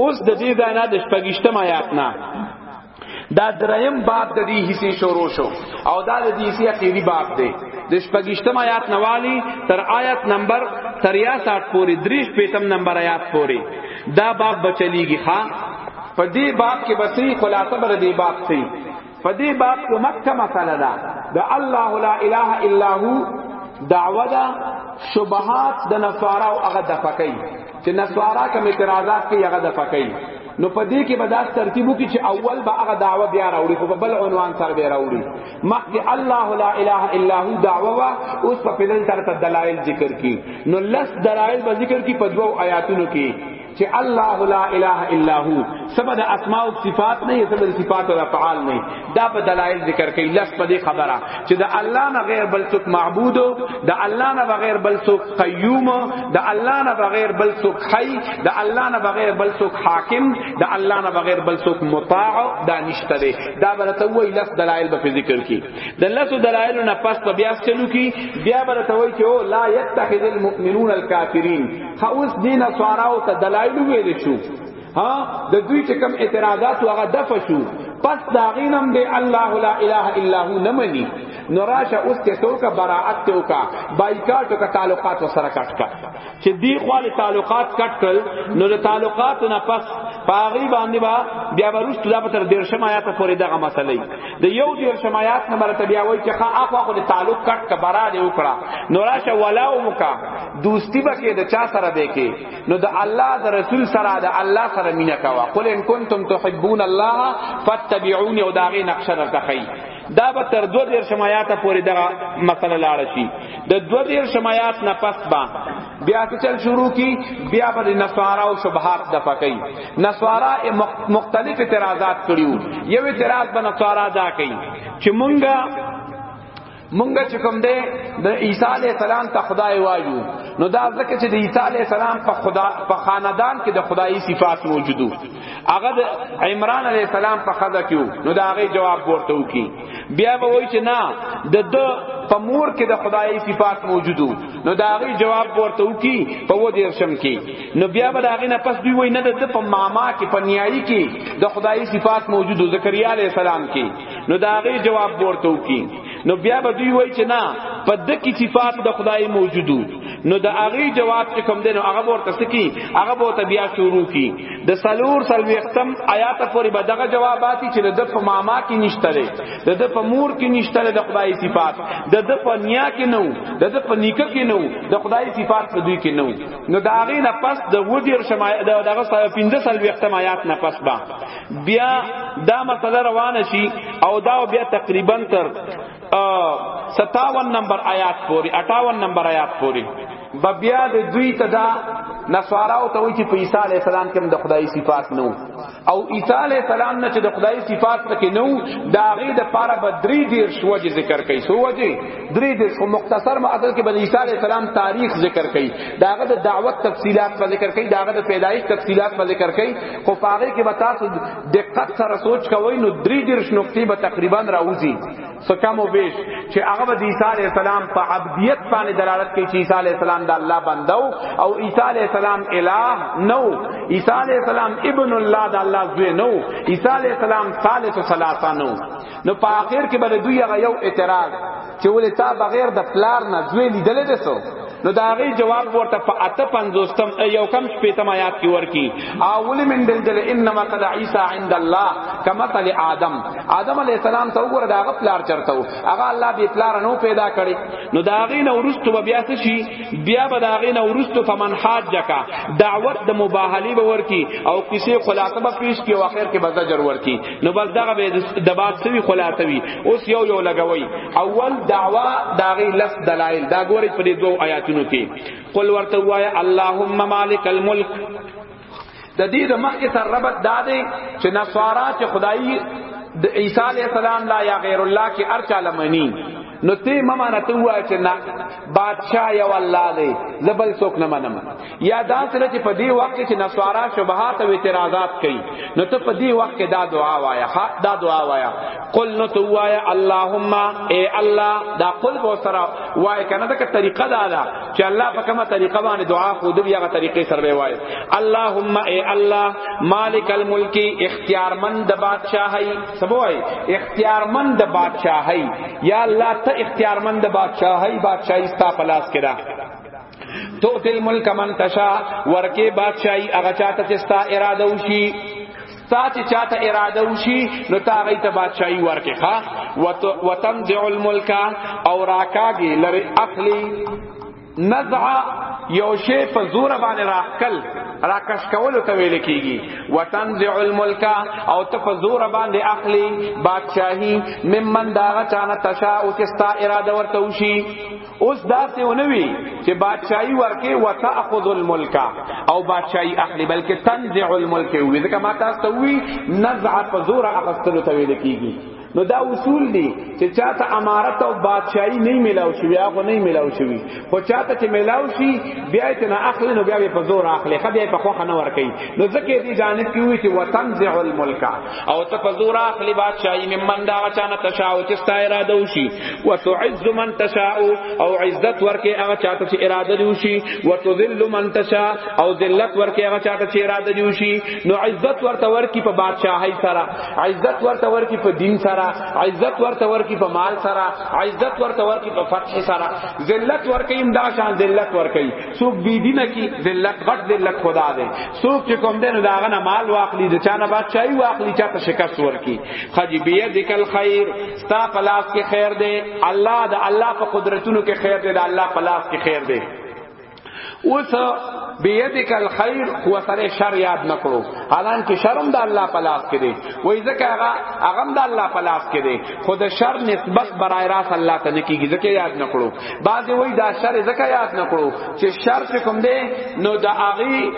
اوس د دې ځای نه د شپږشتم آیات نه دا دریم باب د دې حصے شروع شو او دا د دې حصے اخیری باب دی د شپږشتم آیات نوالی تر آیات نمبر 63 پورې دریش پیتم نمبر آیات پورې دا باب بچلیږي ها په دې باب کې بسې خلاصه بر دې باب سي په دې باب کې مکه مسله ده د الله لا اله الا هو دعوه ده شبهات د نصارا او هغه د فقای چې نصارا کوم اعتراضات کوي هغه د فقای نو په دې کې به دا ترتیب وکړي چې اول به هغه دعوه بیا راوړي په بل عنوان سره بیا راوړي مخکې الله لا اله الا هو دعوه وا اوس په پیدل تر دلایل ذکر کی نو لس دلایل به ذکر کی په دوو آیاتونو کې چې الله لا اله الا هو سبد اسماء او صفات نه سبد صفات او افعال نه دا په دلایل ذکر کوي لس په دې خبره چې د الله نه غیر بل څوک معبود د الله نه بغیر بل څوک قیوم د الله نه بغیر بل څوک حی د الله نه بغیر بل څوک حاکم د الله نه بغیر بل څوک مطاع دا نشته دی دا برته وای لس دلایل به ذکر کی د لس دلایل نه پس بیا چلو کی بیا برته وای چې او لا یتخذ المؤمنون الکافرین ها اوس دینه سواراو ته دلایل ویل شو ها د دوی چې کوم اعتراضات هغه دف شو پس دا غینم دی الله لا اله الا هو نمنی نوراشه اوس ته توکا براءت ته وکا بایکاټ کا تعلقات سره کټ کا چې دی خپل تعلقات کټ کړ نو د تعلقات نه پس پاغي باندې با بیا ورست دا تر ډیر شمایات پورې دغه مسلې د یو ډیر شمایات نه مرته بیا وای چې خا اخو خو د تعلق کټ کا برا دی وکړه نوراشه ولاو مکا دوستی بکې د چا سره دی کې نو د الله د رسول سره د الله سره مینا کوا قل ان کنتم تحبون الله فاتبعوني او داغه نقشه درتخی دا به تر دو دیر شمایات پورې دغه مسله لاړ شي د دو دیر شمایات نه پس با بیا څه چل شروع کی بیا به نسوارا او شبهات د فقای نسوارا مختلف اعتراضات کړیو یو اعتراض به نسوارا دا کوي چې مونږه مونږ چې کوم دی د عیسی علی السلام ته خدای وایو نو دا ځکه چې د عیسی علی السلام په خدا په خاندان کې د خدایي صفات موجودو هغه د عمران علی السلام په خزه کې نو دا هغه جواب ورته وکي بیا به وایي چې نه د د په مور کې د خدایي صفات موجودو نو دا هغه جواب ورته وکي په و دې شم کې نو بیا به دا هغه نه پس دوی وایي نه د په ماما کې په نیایي کې د خدایي صفات موجودو زکریا علی السلام کې نو دا غي جواب ورته وکي نو بیا به دوی وای چې نه په د کی صفات د خدای موجودو نو د هغه جواب چې کوم دین هغه ورته سکی هغه ورته بیا شروع کی د سلور سلوختم آیات پورې به دغه جوابات چې د په ماما کې نشته لري د د په مور کې نشته لري د خدای صفات د د په نیا کې نو د د په نیکه کې نو د خدای صفات په دوی کې نو نو دا غي نه پس د ودیر شمای دغه 15 سلوختم آیات نه پس با بیا دا مسله روانه شي او دا بیا تقریبا تر 57 نمبر آیات پوری 58 نمبر آیات پوری به بیا د دوی ته دا نصاراو ته وی چې په عیسی علی السلام کې د خدای صفات نو او عیسی علی السلام نه چې د خدای صفات پکې نو دا غي د پاره بدری دیر شو چې ذکر کوي سو وجه درې دیر شو مختصر ما اصل کې بن عیسی علی السلام تاریخ ذکر کوي دا غي د دعوت تفصيلات په ذکر کوي دا غي د پیدایش تفصيلات په ذکر کوي خو پاره کې به تاسو دقت سره سوچ کوئ نو درې دیرش نقطې به تقریبا راوځي سو کم او بیش چې هغه به عیسی علی السلام په عبدیت باندې دلالت کوي چې عیسی علی السلام د الله بنده او عیسی علی السلام الہ نو عیسی علی السلام ابن الله د الله زوی نو عیسی علی السلام ثالث ثلاثه نو نو په اخر کې به دوی هغه یو اعتراض چې ولې تا بغیر د پلار نه زوی لیدلې ده سو نو دا غي جواب ورته په اته پنځوستم یو کم شپیتم آیات کې ورکی اول من دل دل انما قد عیسی عند الله کما تل آدم آدم علی السلام ته وګوره دا غ پلار چرته هغه الله به پلار نو پیدا کړي نو دا غي نو ورستو بیا څه شي بیا به دا غي نو ورستو فمن حاجکا دعوت د مباهلی به ورکی او کسی خلاصه به پیش کی او اخر کې بزجر ورکی نو بس دغه به د باب سوي خلاصه وي اوس یو یو لګوي اول دعوا داغي لس دلایل دا ګوري په دې دوه آیاتونو کې قل ورته وایا اللهم مالک الملک د دې د مخکې سره ربط دا دی چې نصارا چې خدای د عیسی علی السلام لا یا غیر الله کې ارچا لمنی نو ته ممانه ته وای چې نه بادشاہ یو الله دی زبل څوک نه منم یا دا سره چې په دې وخت کې نسوارا شبهات او اعتراضات کوي نو ته په دې وخت کې دا دعا وایا ها دا دعا وایا قل نو تو وایا اللهم اے الله دا قل بو سره وای کنه دا طریقه دا ده چې الله په کومه طریقه باندې دعا خو دې هغه طریقې سره وای اللهم اے الله مالک الملک اختیار من د بادشاہي سبوای اختیارمند د بادشاہي یا الله ته اختیارمند د بادشاہي بادشاہي ستا پلاس کړه تو تل ملک من تشا ورکه بادشاہي هغه چاته چې ستا اراده وشي ستا چې چاته اراده وشي نو تا غي ته بادشاہي ورکه ها وتنزع الملک او راکاږي لری اخلي نزع یو شی په زور باندې راخکل راکش کولو ته ویل کیږي وتنزع الملک او ته په زور باندې اخلي بادشاہي ممن دا چانه تشا او چې ستا اراده ورته وشي اوس دا څه ونوي چې بادشاہي ورکه وتاخذ الملک او بادشاہي اخلي بلکې تنزع الملک وي ځکه ما تاسو ته وی نزع په زور اخستلو ته ویل کیږي نو دا اصول دي چې چاته امارت او بادشاہي نه ملاو شي یا خو نه ملاو شي خو چاته چې ملاو شي بیا ته نه اخلي نو بیا په زور اخلي خو بیا په خوخه نه ور کوي نو ځکه دې جانب کې وي چې وتنزع الملک او ته په زور اخلي بادشاہي ممن دا چانه تشاو چې ستا اراده وشي وتعز من تشاء او عزت ورکه هغه چاته چې اراده دی وشي وتذل من تشاء او ذلت ورکه هغه چاته چې اراده دی وشي نو عزت ورته ورکی په بادشاہي سره عزت ورته ورکی په دین سره عزت ورته ورکی په مال سره عزت ورته ورکی په فتح سره ذلت ورکی دا شان ذلت ورکی سوق بی دینه کی ذلت غټ ذلت خدا دے سوق چې کوم دین دا غنه مال واخلی د چانه بادشاہي واخلی چا ته شکست ورکی خجی بیدک الخير ستا پلاس کې خیر دے الله دا الله په قدرتونو کې خیر دے دا الله پلاس کې خیر دے اوس بيدک الخير هو سره شر یاد نکړو الان کې شرم د الله په لاس کې دی وای ځکه هغه هغه د الله په لاس کې دی خود شر نسبت برای راس الله ته نکیږي ځکه یاد نکړو بعضی وای دا شر ځکه یاد نکړو چې شر چې کوم دی نو د هغه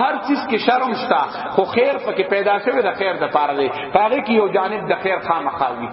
هر چیز کې شرم شته خو خیر پکې پیدا شوی د خیر د پاره دی هغه کې یو جانب د خیر خامخاوي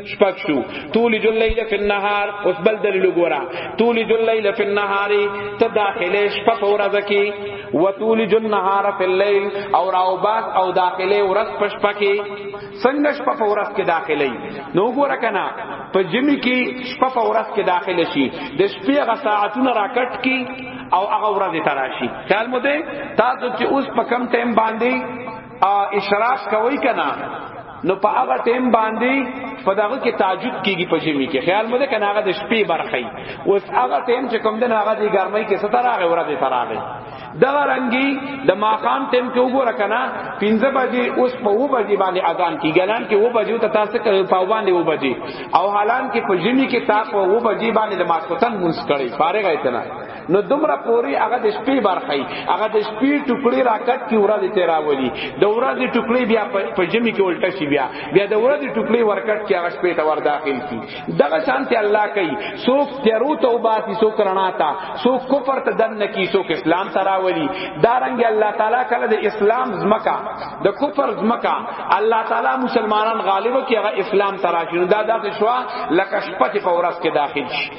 شپږ شو تولج الليل في النهار اوس بل دلیل ګورا تولج الليل في النهار ته داخله شپه په ورځ کې وتولج النهار في الليل او راو باس او داخله ورځ په شپه کې څنګه شپه په ورځ کې داخله نو ګورا کنه په جمی کې شپه په ورځ کې داخله شي د شپې غ ساعتونه راکټ کی او هغه ورځ تراشی خیال مو ده تاسو چې اوس په کم ټیم باندې اشراق کوي کنا نو په هغه ټیم باندې په دغه کې تعجب کیږي په جمی کې خیال مده کنه هغه د شپې برخی اوس هغه ټیم چې کوم دنه هغه د ګرمۍ کې ستاره هغه ورځ ته راغی دغه رنګي د ماقام ټیم کې وګوره کنه 15 بجې اوس په و بجې باندې اذان کیږي ګلان کې و بجې ته تاسو کې په باندې و بجې او حالان کې په جمی کې تاسو و بجې باندې د ماسوتن مونږ کړي فارغ ایتنه نو دومره پوری هغه د شپې برخی هغه د شپې ټوکړي راکټ کی ورځ ته راولي د ورځې ټوکړي بیا په جمی کې الټه شي بیا بیا د ورځې ټوکړي ورکټ کی هغه شپې ته ور داخل کی دغه شانته الله کوي سوک تیرو توبه تی سو کرنا تا سو کفر ته دن کی سو اسلام تراولی دارنګ الله تعالی کله د اسلام زمکا د کفر زمکا الله تعالی مسلمانان غالب کی هغه اسلام تراشنو دا دغه شوا لکه شپه په ورځ کې داخل شي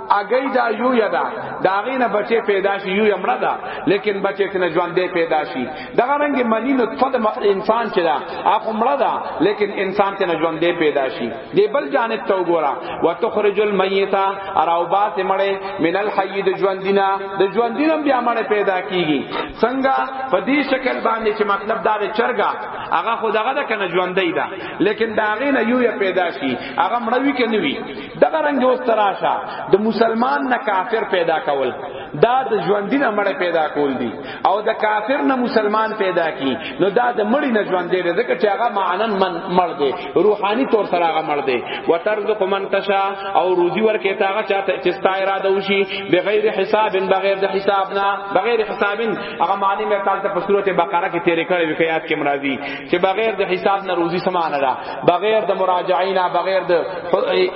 اگئی دا یو یدا دا غینه بچی پیدا شي یو یمړه دا لیکن بچی تنه ژوند دی پیدا شي دا رنګ منی نو فد انسان چې دا اخ مړه دا لیکن انسان تنه ژوند دی پیدا شي دی بل جانب تو ګورا وتخرج المیت اراو بات مړه من الحی د ژوند دینا د ژوند دینا بیا مړه پیدا کیږي څنګه په دې شکل باندې چې مطلب دا چرګا هغه خدغه د کنه ژوند دی دا لیکن دا غینه یو یا پیدا شي هغه مړوي کنه وی دغه رنگ اوس تراشه د مسلمان نه کافر پیدا کول دا د ژوندۍ نه مړ پیدا کول دي او د کافر نه مسلمان پیدا کی نو دا د مړ نه ژوند دی ځکه چې هغه معنا من مړ دی روحاني تور سره هغه مړ دی وترزق من تشا او روزي ورکه تا هغه چاته چې ستا اراده وشي بغیر حساب بغیر د حساب نه بغیر حساب هغه معنی مې تاسو په سورته بقره کې تیرې کړې وي کیات کې مرادي چې بغیر د حساب نه روزي سمانه ده بغیر د مراجعینا بغیر د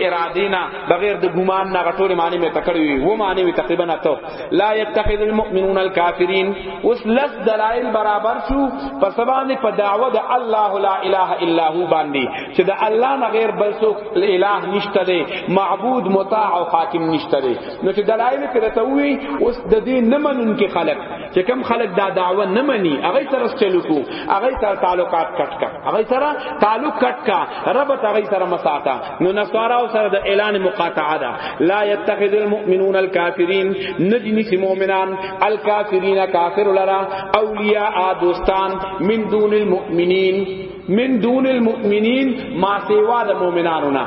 ارادینا بغیر د ګمان نه غټول معنی مې تکړوي و معنی مې تقریبا اتو لا يتخذ المؤمنون الكافرين اوس لس دلائل برابر شو په سبان په دعوه د الله لا اله الا هو باندې چې د الله نه غیر بل څوک اله نشته دی معبود مطاع او حاکم نشته دی نو چې دلائل کړه ته وی اوس د دې نه منونکي خلق چې کم خلک دا دعوه نه مني هغه سره چلو کو هغه سره تعلقات کټ کا هغه سره تعلق کټ کا رب هغه سره مساتا نو نصارا سره د اعلان مقاطعه ده لا يتخذ المؤمنون الكافرين نجني سي مؤمنان الكافرين كافر لرا اولیاء دوستان من دون المؤمنین من دون المؤمنین ما سیوا د مؤمنانو نه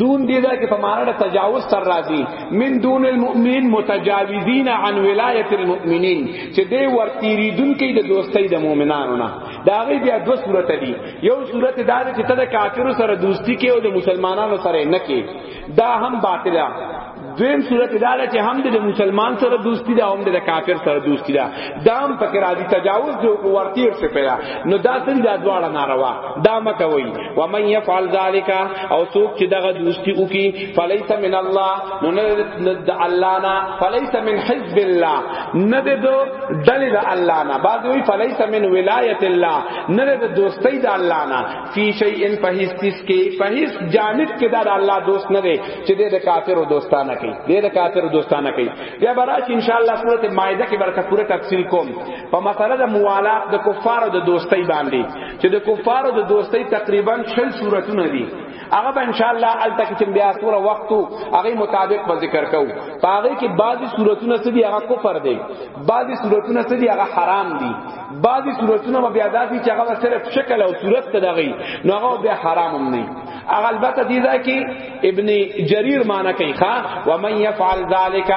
دون دی دا کې په معنا د تجاوز تر راځي من دون المؤمنین متجاوزین عن ولایت المؤمنین چې دی ورتیری دن کې د دوستۍ د مؤمنانو نه دا غي بیا دوه صورت دي یو صورت دا چې ته د کافرو سره دوستی کې او د مسلمانانو سره نه کې دا هم باطله دویم صورت دا ده چې هم د مسلمان سره دوستی ده هم د کافر سره دوستی ده دا هم پکې راځي تجاوز دی او ورتی ورسه پیدا نو دا سری دا دواړه ناروا دا مکوي و من يفعل ذلك او څوک چې دغه دوستی وکي فليس من الله نو نه د الله نه فليس من حزب الله نه د دل د الله نه بعد وی فليس من ولايه الله نه د دوستی د الله نه فی شیئن په هیڅ چیز کې په هیڅ جانب کې دا د الله دوست نه دی چې د کافر دوستانه کوي د کافر دوستانه کوي بیا براش ان شاء الله سورته مائده کې برکه پوره تفصیل کوم په مسله د موالات د کفارو د دوستۍ باندې چې د کفارو د دوستۍ تقریبا شل سورتونه دي هغه به ان شاء الله الته کې بیا سوره وخت هغه مطابق به ذکر کوو هغه کې بعضی سورتونه سدي هغه کفر دي بعضی سورتونه سدي هغه حرام دي بعضی صورتونه به بیا داسي چې هغه صرف شکل او صورت ته دغی نو هغه به حرام هم نه هغه البته دی دا کې ابن جریر معنی کوي ښا و من يفعل ذلك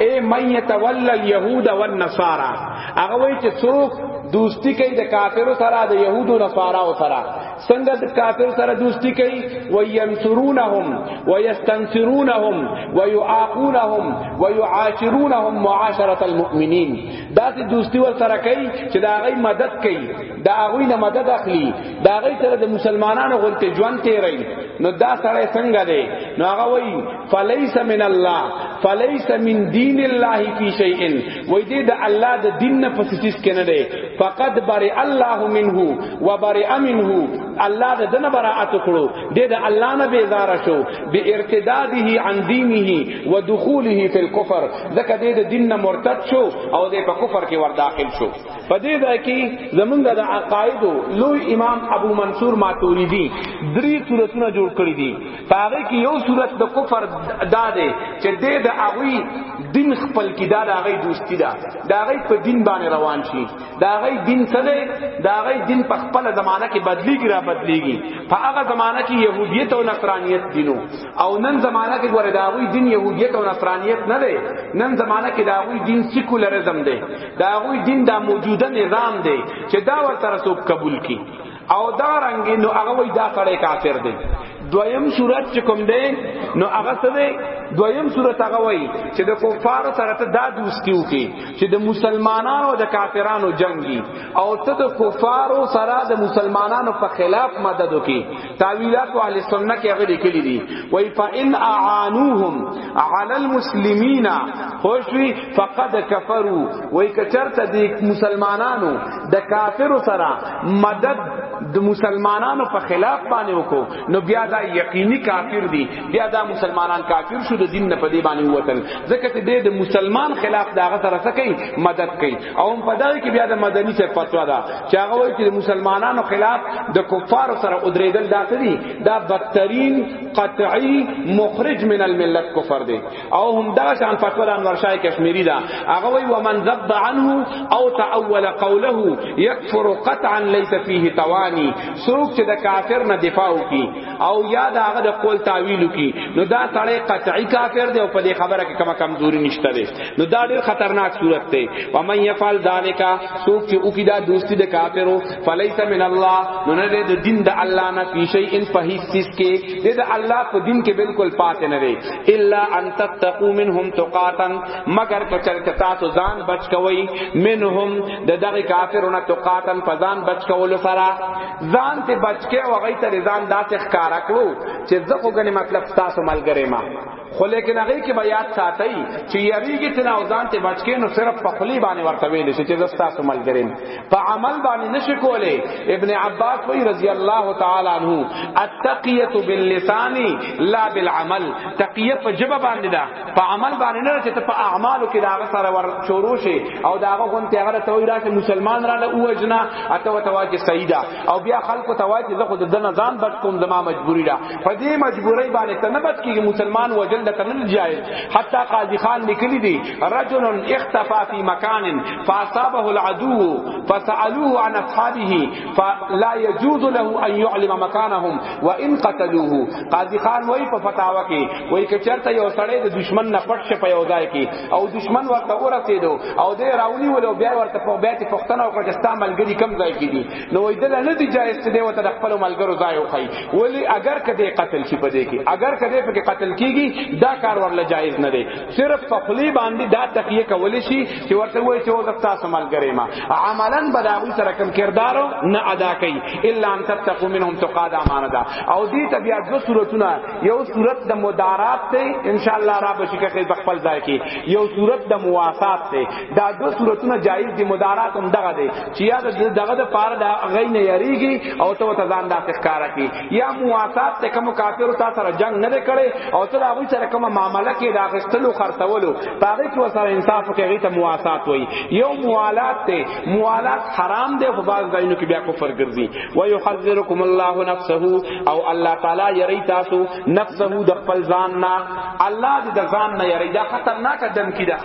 اے من يتولى اليهود والنصارى هغه وایي چې څوک دوستی کوي د کافرو سره د يهودو نصاراو سره څنګه د کافر سره دوستی کوي وينصرونهم ويستنصرونهم ويعاقونهم ويعاشرونهم معاشره المؤمنين داسې دوستی ور سره کوي چې دا غي مدد کوي دا غوی نه مدد اخلي دا غي سره د مسلمانانو غلطه ژوند تیري نو دا سره څنګه دی نو هغه وای فلیس من الله فلیس من دین الله فی شیء وای دې د الله د دین نه پسیس کنه دی فقد بری الله منه و بری منه الله د دنه براءت کړو دې د الله نه بیزار شو بارتداده عن دينه ودخوله في الكفر ځکه دې د دین نه مرتد شو او دې په کفر کې ور داخل شو په دې ځای کې زمونږ د عقاید لوی امام ابو منصور ماتوریدی درې صورتونه جوړ کړی دي هغه کې یو صورت د کفر دا دی چې دې د هغه دین خپل کې دا د هغه دوستی ده دا هغه په دین باندې روان شي دا غي دین څه دی دا غي دین په خپل زمانہ کې بدلیږي را بدلیږي په هغه زمانہ کې يهودیت او نصرانیت دینو او نن زمانہ کې ګوره دا غي دین يهودیت او نصرانیت نه دی نن زمانہ کې دا غي دین سیکولرزم دی دا غي دین دا موجوده نظام دی چې دا ورته رسوب قبول کړي او دا رنگ نو هغه وای دا سړی کافر دی دویم صورت چې کوم دی نو هغه څه دی دویم صورت هغه وای چې د کفارو سره ته دا دوستی وکي چې د مسلمانانو او د کافرانو جنگي او ته د کفارو سره د مسلمانانو په خلاف مدد وکي تعویلات اهل سنت کې هغه لیکلي دي وای فإن اعانوهم على المسلمین خوشوی فقد کفروا وای کچرته د مسلمانانو د کافر سره مدد د مسلمانانو په خلاف باندې وکړو نو بیا دا یقیني کافر دي بیا دا مسلمانان کافر شو د دین نه په دې باندې ووتل ځکه چې د مسلمان خلاف دا غ سره سکی مدد کوي او هم په دغه کې بیا د مدني څخه فتوا ده چې هغه وایي چې مسلمانانو خلاف د کفار سره ودرېدل داسې دي دا بدترین قطعی مخرج من الملت کفر دی او هم دا شان فتوا انور شاه کشمیری دا هغه وی ومن ذب عنه او تاول قوله يكفر قطعا ليس فيه تواني سوق چې د کافر نه دفاع وکي او یا دا هغه د قول تعویل وکي نو دا سړی قطعی کافر دی او په دې خبره کې کومه کمزوري نشته دی نو دا ډیر خطرناک صورت دی ومن يفعل ذلك سوق چې وکي دا دوستی د کافرو فليس من الله نو نه د دین د الله نه پیشي ان په هیڅ کې د الله په دین کې بالکل پاتې نه دی الا ان تتقوا منهم تقاتا مگر کچل کتا سو ځان بچ کوي منهم د دغه کافرونو تقاتا فزان بچ کول سره ځان ته بچ کې او غي ته ځان داسې ښکارا کړو چې زه خو غني مطلب تاسو ملګری ما خو لیکن هغه کې بیا ساتي چې یریږي تنا ځان ته بچ کې نو صرف په خلی باندې ورته ویل شي چې زه تاسو ملګری په عمل باندې نشي کوله ابن عباس وی رضی الله تعالی عنہ التقیه باللسان لا بالعمل تقیه په جبه باندې دا په عمل باندې نه چې په اعمالو کې دا سره ور شروع شي او دا غون ته هغه توي راته مسلمان را له اوجنا اته وتوا کې سیدا او بیا خلکو توا کې زه خود د نظام بچ کوم زما مجبوری دا په دې مجبوری باندې تنبت کې مسلمان وجل د تنل جایز حتی قاضی خان نکلی دی رجل اختفى في مكان فاصابه العدو فسالوه عن اصحابه فلا يجوز له ان يعلم مكانهم وان قتلوه قاضي خان وای په فتاوا کې وای کچرته یو سړی د دشمن نه پټ شه په یو ځای کې او دشمن ورته ورسېدو او دې راونی ول او بیا ورته په بیت پښتنه او کجستا ملګری کم ځای کې دي نو وای دل نه دی جایز ته دی وته خپل ملګرو ځای وخی ولی اگر کده قتل شي پدې کې اگر کده په قتل کیږي دا کار ورله جایز نه دی صرف په خلی باندې دا تقیه کول شي چې ورته وایي چې وزت تاسو ملګری ما عملا بداوی سره کم کردارو نه ادا کوي الا ان تتقوا منهم تقاد امانه دا او دې ته بیا دو صورتونه یو صورت د مدارات ته ان شاء الله را بشي کې خپل ځای کې یو صورت د مواسات ته دا دو صورتونه جایز دي مدارات هم دغه دي چې یا دغه د پاره دا غي نه یریږي او ته ته ځان دا ښکارا کی یا مواسات ته کوم کافر تا سره جنگ نه کړي او ته دا غوي سره کوم معاملې کې دا غستلو خرڅولو پاره کې وسره انصاف کې غي ته مواسات وای یو موالات ته موالات حرام دی په باز دینو کې بیا کفر ګرځي و یحذرکم الله نفسه او الله تعالی یری تاسو نفسه د خپل ځان نه الله دې د ځان نه یری دا خطرناک دم کې ده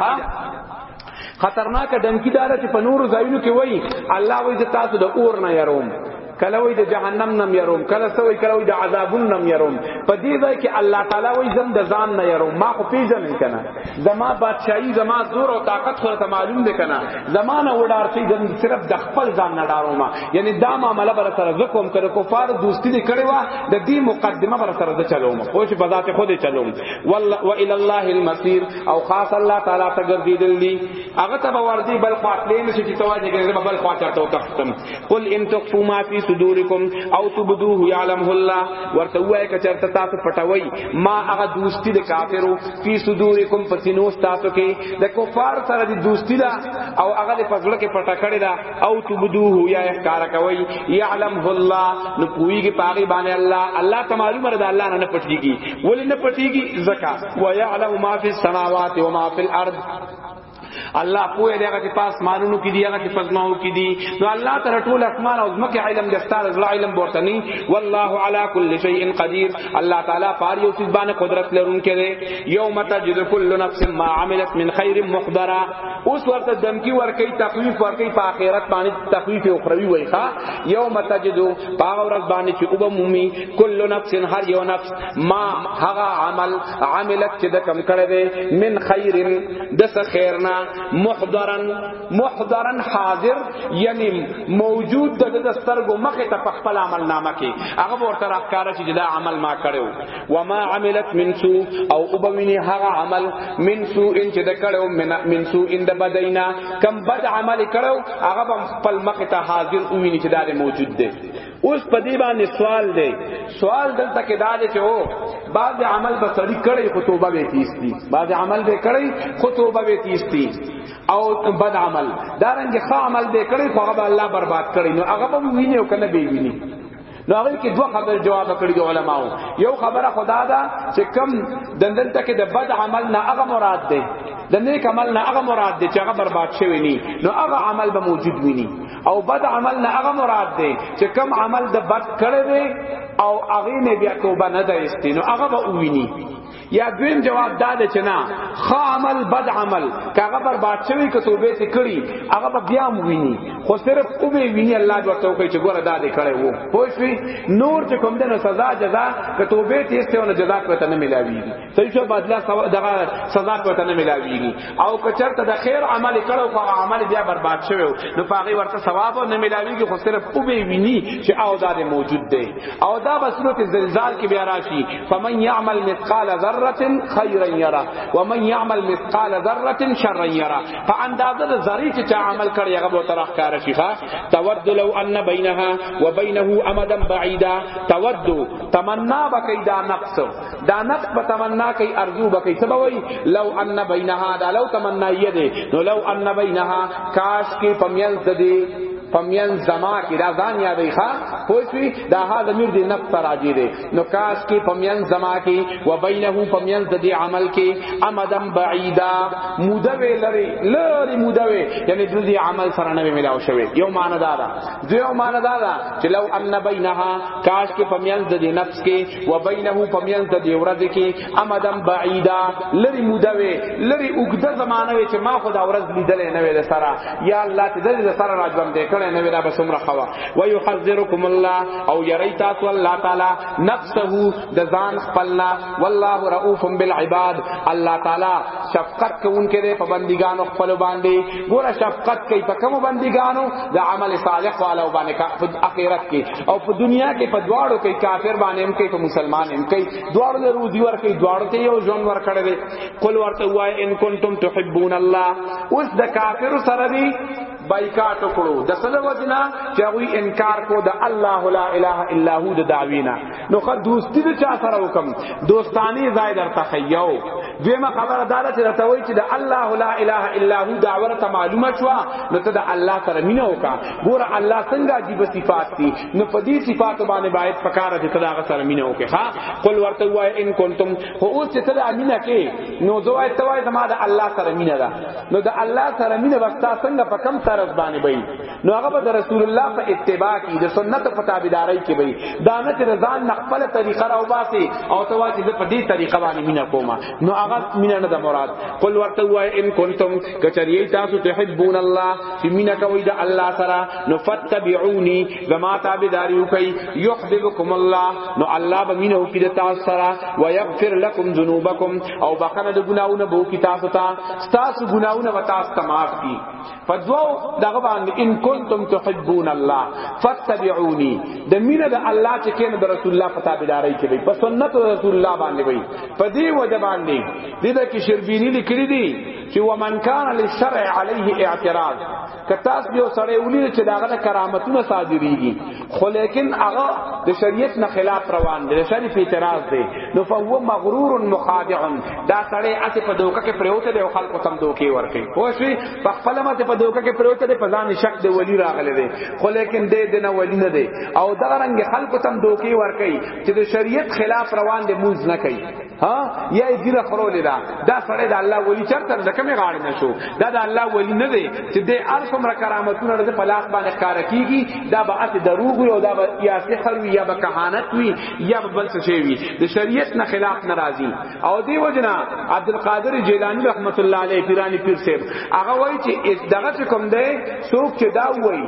خطرناک ډنکی دار چې په نورو ځایونو کې وای الله وای د تاسو د اور نه يروم کله وای د جهنم نم يروم کله سوي کله وای د عذابون نم يروم په دې ځای کې الله تعالی وای زم د ځان نه يروم ما خو پیژنې کنه زما بادشاہي زما زور او طاقت خو ته معلوم دی کنه زمانه وډار شي زم صرف د خپل ځان نه ډاروم یعنی دا معاملې بر سره زکوم کړه کفار دوستی دې کړي وا د دې مقدمه بر سره زه چلوم خو چې بذات خو دې چلوم والله والى الله المصير او خاص الله تعالی ته ګرځیدل دي هغه ته ورځي بل خاطلې نشي چې تواجه کوي بل خاطر ته تختم قل ان تخفوا ما في صدوركم او تبدوه يعلمه الله ورته وای ک چرته تاسو پټوي ما هغه دوستی د کافرو في صدوركم پسینو تاسو کې د کفار سره د دوستی دا او هغه په ځل کې پټه کړی دا او تبدوه یا احکار کوي يعلمه الله نو پويږي پاغي باندې الله الله ته معلومه ده الله نه پټيږي ولې نه پټيږي زکا ويعلم ما في السماوات وما في الارض الله پوهه دی هغه چې پاس مانونو کې دی هغه چې پزماو کې دی نو الله تعالی ټول اسمان او زمکه علم د ستاره زړه علم ورته ني والله على كل شيء قدير الله تعالی پار یو څه باندې قدرت لرونکی دی یوم تجد كل نفس ما عملت من خير محضرا اوس ورته دمکی ورکی تخویف ورکی په آخرت باندې تخویف اخروی وای ښا یوم تجدو باغ ورځ باندې چې وب مومی کل نفس هر یو نفس ما هغه عمل عملت چې د کم کړه دی من خیر د څه خیرنا محضرن محضرن حاضر یعنی موجود د دسترګو مخه ته په خپل عمل نامه کې هغه ورته راکاره چې دا عمل ما کړو وما عملت من سوء او وبوینه هغه عمل من سوء ان چې د کړو من من سوء ان د بدینا کم بد عمل کړو هغه هم خپل مخ ته حاضر ویني چې دا موجود دی اوس په دې باندې سوال دی سوال دلته کې دا دی چې او بعد عمل به سړی کړی خو توبه به تیستی بعد عمل به کړی خو توبه به تیستی او بد عمل دارنګ ښه عمل به کړی خو هغه الله برباد کړی نو هغه به ویني او کنه به ویني نو هغه کې دوه خبر جواب کړی دی علماو یو خبره خدا دا چې کم دندل ته کې د بد عمل نه هغه مراد دی د نیک عمل نه هغه مراد دی چې هغه برباد شوی ني نو هغه عمل به موجود ویني او بد عمل نه هغه مراد دی چې کم عمل د بد کړی دی او هغه نه بیا توبه نه ده استینو هغه به ویني یا دویم جواب دا دی چې نه خ عمل بد عمل کاغه بر باد شوی که توبه ته کړی هغه به بیا مویني خو صرف او به ویني الله دې ورته کوي چې ګوره دا دې کړی وو پوه شوی نور چې کوم دنه سزا جزا که توبه ته استونه جزا کوته نه ملاویږي صحیح شو بدلا دغه سزا کوته نه ملاویږي او کچرته د خیر عمل کړو خو عمل بیا برباد شوی نو پاغي ورته ثواب نه ملاویږي خو صرف او به ویني چې او دا موجود دی او دا بسرو کې زلزال کې بیا راشي فمن يعمل مثقال ذره خيرا يرى ومن يعمل مثقال ذره شرا يرى په اندازه د ذری چې عمل کړی هغه به ترخ کار شي ښا تود لو ان بينها وبينه امدا بعيدا تود تمنا بکیدا نقص دا نفس په تمنا کوي ارزو بکې سبا وای لو ان بینها دا لو تمنا یې دې نو لو ان بینها کاش کې پمیل دې پمیان زما کی دا ځان یادې ښا پوښوی دا ها ضمیر دی نفس راځي دی نو کاش کی پمیان زما کی و بینه پمیان د دې عمل کی امدم بعیدا مودوی لری لری مودوی یعنی د دې عمل سره نه ملاو شوی یو معنی دا ده دیو معنی دا دا چې لو ان بینها کاش کې پمیان د دې نفس کې و بینه پمیان د دې ورځ کې امدم بعیدا لری مودوي لری وګده زمانه وي چې ما خو دا ورځ لیدلې نه وې سره یا الله ته دې سره راځم دې کړه نه وې دا بسمره خوا و یحذرکم الله او یری تاسو الله تعالی نفسه د ځان خپلنا والله رؤوف بالعباد الله تعالی شفقت کوونکې په بندګانو خپل باندې ګور شفقت کوي په کوم بندګانو د عمل صالح والو باندې کا په اخرت کې او په دنیا کې په دواړو کې کافر باندې هم کوي په مسلمان هم کوي دواړو له روزي ور کوي دواړو ته یو ژوند ور کړی دی قل ورته وای ان کنتم تحبون الله اوس د کافر سره دی بایکاټ وکړو د سره وجنا چې هغه انکار کو د الله لا اله الا هو د دعوینا نو خو دوستی د چا سره وکم دوستانی ځای در تخیو دیمه خبره دا چې راته وای چې د الله لا اله الا هو دا ورته معلومه شو نو ته د الله سره مینه وکا ګوره الله څنګه عجیب صفات دي نو په دې صفات باندې باید پکاره چې ته هغه سره مینه وکې ها قل ورته وای ان کنتم هو اوس چې ته د مینه کې نو دوی ته وای زما د الله سره مینه ده نو د الله سره مینه وستا څنګه په کم طرز باندې وای نو هغه به رسول الله په اتباع کې د سنت په تابعداري کې وي دا نه چې ځان نقبل طریقه راو باسي او ته واجی د په دې طریقه باندې مینا کوما نو هغه مینا نه د مراد قل ورته وای ان کنتم کچری تاسو تحبون الله چې مینا کوي د الله سره نو فتبعوني زما تابعداري وکي يحببكم الله نو الله به مینا وکي د تاسو سره ويغفر لكم ذنوبكم او بخنه د ګناونه بو کی تاسو ته تاسو ګناونه وتاست معاف کی فدوو دغه باندې ان کنتم تحبون الله فتبعوني د مینه د الله چې کینه د رسول الله په تابعداري کې وي په سنت رسول الله باندې وي په دې وجه باندې د دې کې شربيني لیکلي دي چې ومن کان للشرع عليه اعتراض کتا یو سره ولید چې داغه کرامتونه صادریږي خو لیکن هغه د شریعت نه خلاف روان دی شریف اعتراض دی نو فهو مغرور مخادع دا سړی اته په دوکه کې پریوته دی او خلکو تم دوکي ورکي خو شي په خپل ماته په دوکه کې پریوته دی په ځان شک دی ولی راغلی دی خو لیکن دې دنه ولی نه دی او دا رنګ خلکو تم دوکي ورکي چې د شریعت خلاف روان دی موز نه کوي ها یا ګیره خرولې دا دا سړی د الله ولی چرته د کمې غاړې نشو دا د الله ولی نه دی چې د ار څومره کرامتونه د پلاس باندې ښکار کیږي دا به اته دروغ او دا به یا سحر وی یا به کهانت وی یا به بل څه وی د شریعت نه خلاف ناراضي او دی وجنا عبد القادر جیلانی رحمت الله علیه پیرانی پیر صاحب هغه وایي چې دغه کوم دی څوک چې دا وایي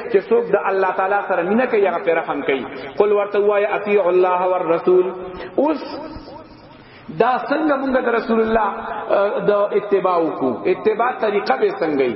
چې څوک د الله تعالی سره مینه کوي هغه پر رحم کوي قل ورته وای اطیع الله والرسول اوس دا څنګه مونږ د رسول الله د اتباع کو اتباع طریقه به څنګه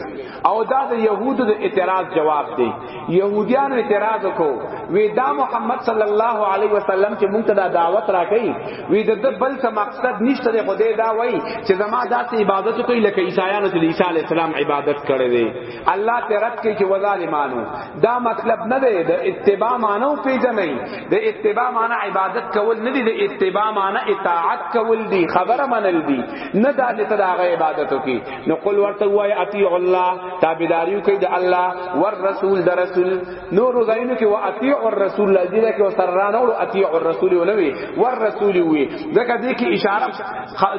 او دا د يهودو د اعتراض جواب دی يهوديان اعتراض کو وی دا محمد صلی الله علیه وسلم چې مونږ ته دا دعوت راکړي وی د بل څه مقصد نشته د خدای دا وای چې زما داسې عبادت کوي لکه عیسایانو چې عیسی علی السلام عبادت کړی دی الله ته رد کوي چې وظالمانو دا مطلب نه دی د اتباع معنی پیژنې د اتباع معنی عبادت کول نه دی د اتباع معنی اطاعت کول دی خبره منل دی نه دا چې دا غي عبادت کوي نو قل ورته وای اطیع الله تابعداریو کوي د الله ور رسول د رسول نور زینو کې واطیع الرسول الله دې کې وسرانه او اطیع الرسول او نوی ور رسول وی دغه دې کې اشاره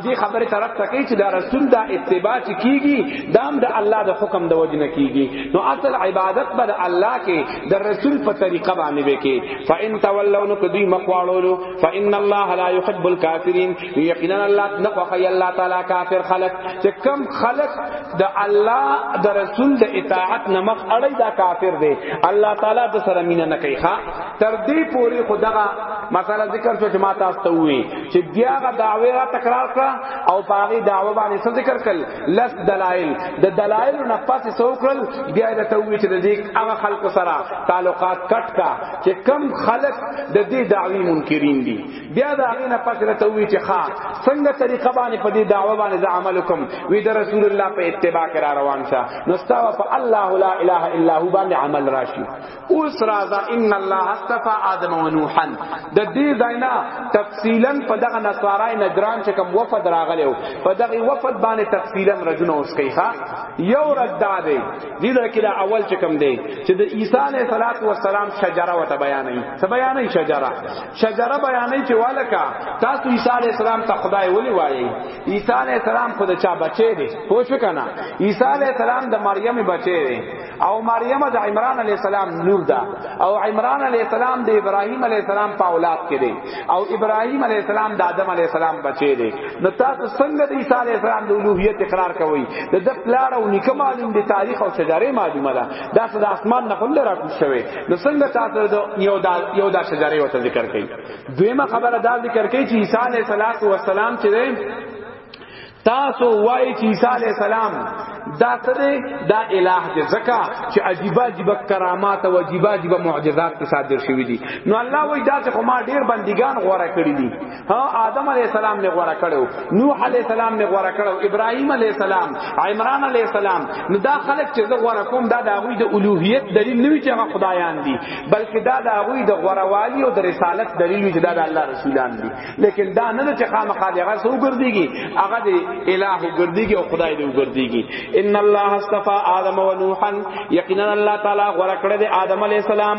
دې خبره طرف ته کوي چې دا رسول دا اتباع کیږي دام د الله د حکم د وجنه کیږي نو اصل عبادت بر الله کې د رسول په طریقه باندې وکي فان تولوا نو کدی مخواړو فان الله لا يحب الكافرین یقینا الله نه خوخی الله تعالی کافر خلق چې کم خلق د الله د رسول د اطاعت نمخ اړی دا کافر دی الله تعالی د سره مینه نه کوي ښا تر دې پوری خدغه مساله ذکر شو چې ما تاسو ته وی چې بیاغه دعوی را تکرار کړه او باغی دعوه باندې څه ذکر کړل لس دلایل د دلایل نه پاتې څو کړل بیا د ته وی چې د دې هغه خلق سره تعلقات کټ کا چې کم خلق د دې دعوی منکرین دي بیا دا غینه پس رته وی چې ښا څنګه طریقه باندې په دې دعوه باندې د عمل کوم وی د رسول الله په اتباع کرا روان شه نو استاو په الله لا اله الا هو باندې عمل راشي اوس راځه ان الله استفا ادم و نوحا د دې زینا تفصیلا په دغه نصارای نجران چې کوم وفد راغلی و په دغه وفد باندې تفصیلا رجونه اوس کوي ښا یو رد دا دی دې دا کې دا اول چې کوم دی چې د عیسی علیه السلام شجره وته بیانې څه بیانې شجره شجره بیانې چې والکا تاسو عیسی علی السلام ته خدای ولي وایي عیسی علی السلام خود چا بچی دی پوه شو کنه عیسی علی السلام د مریم بچی دی او مریم د عمران علی السلام لور ده او عمران علی السلام د ابراهیم علی السلام په اولاد کې دی او ابراهیم علی السلام د آدم علی السلام بچی دی نو تاسو څنګه د عیسی علی السلام د اولوهیت اقرار کوئ د پلار او نیکه معلوم دی تاریخ او شجره معلومه ده دا څه د اسمان نه خل را کوم شوی نو څنګه تاسو د یو دا یو دا شجره وته ذکر کړي دویمه خبره دا ذکر کړي چې عیسی علیه السلام چې تاسو وای چې عیسی علی السلام دا سره دا الہ دې زکا چې عجیب عجیب کرامات او عجیب عجیب معجزات په صادر شوې دي نو الله وای دا چې ما ډیر بندگان غوړه کړی دي ها آدم علی السلام نه غوړه کړو نوح علی السلام نه غوړه کړو ابراهیم علی السلام عمران علی السلام نو دا خلق چې زه غوړه کوم دا د هغه د الوهیت دلیل نه وی چې هغه خدایان دي بلکې دا د هغه د غوړوالي او د رسالت دلیل وی چې دا د الله رسولان دي لیکن دا نه چې خامخا دی هغه سو ګرځيږي هغه د الہ ګرځيږي او خدای دی ګرځيږي ان الله استفا آدم و نوحا یقینا الله تعالی غوړه کړو آدم علی السلام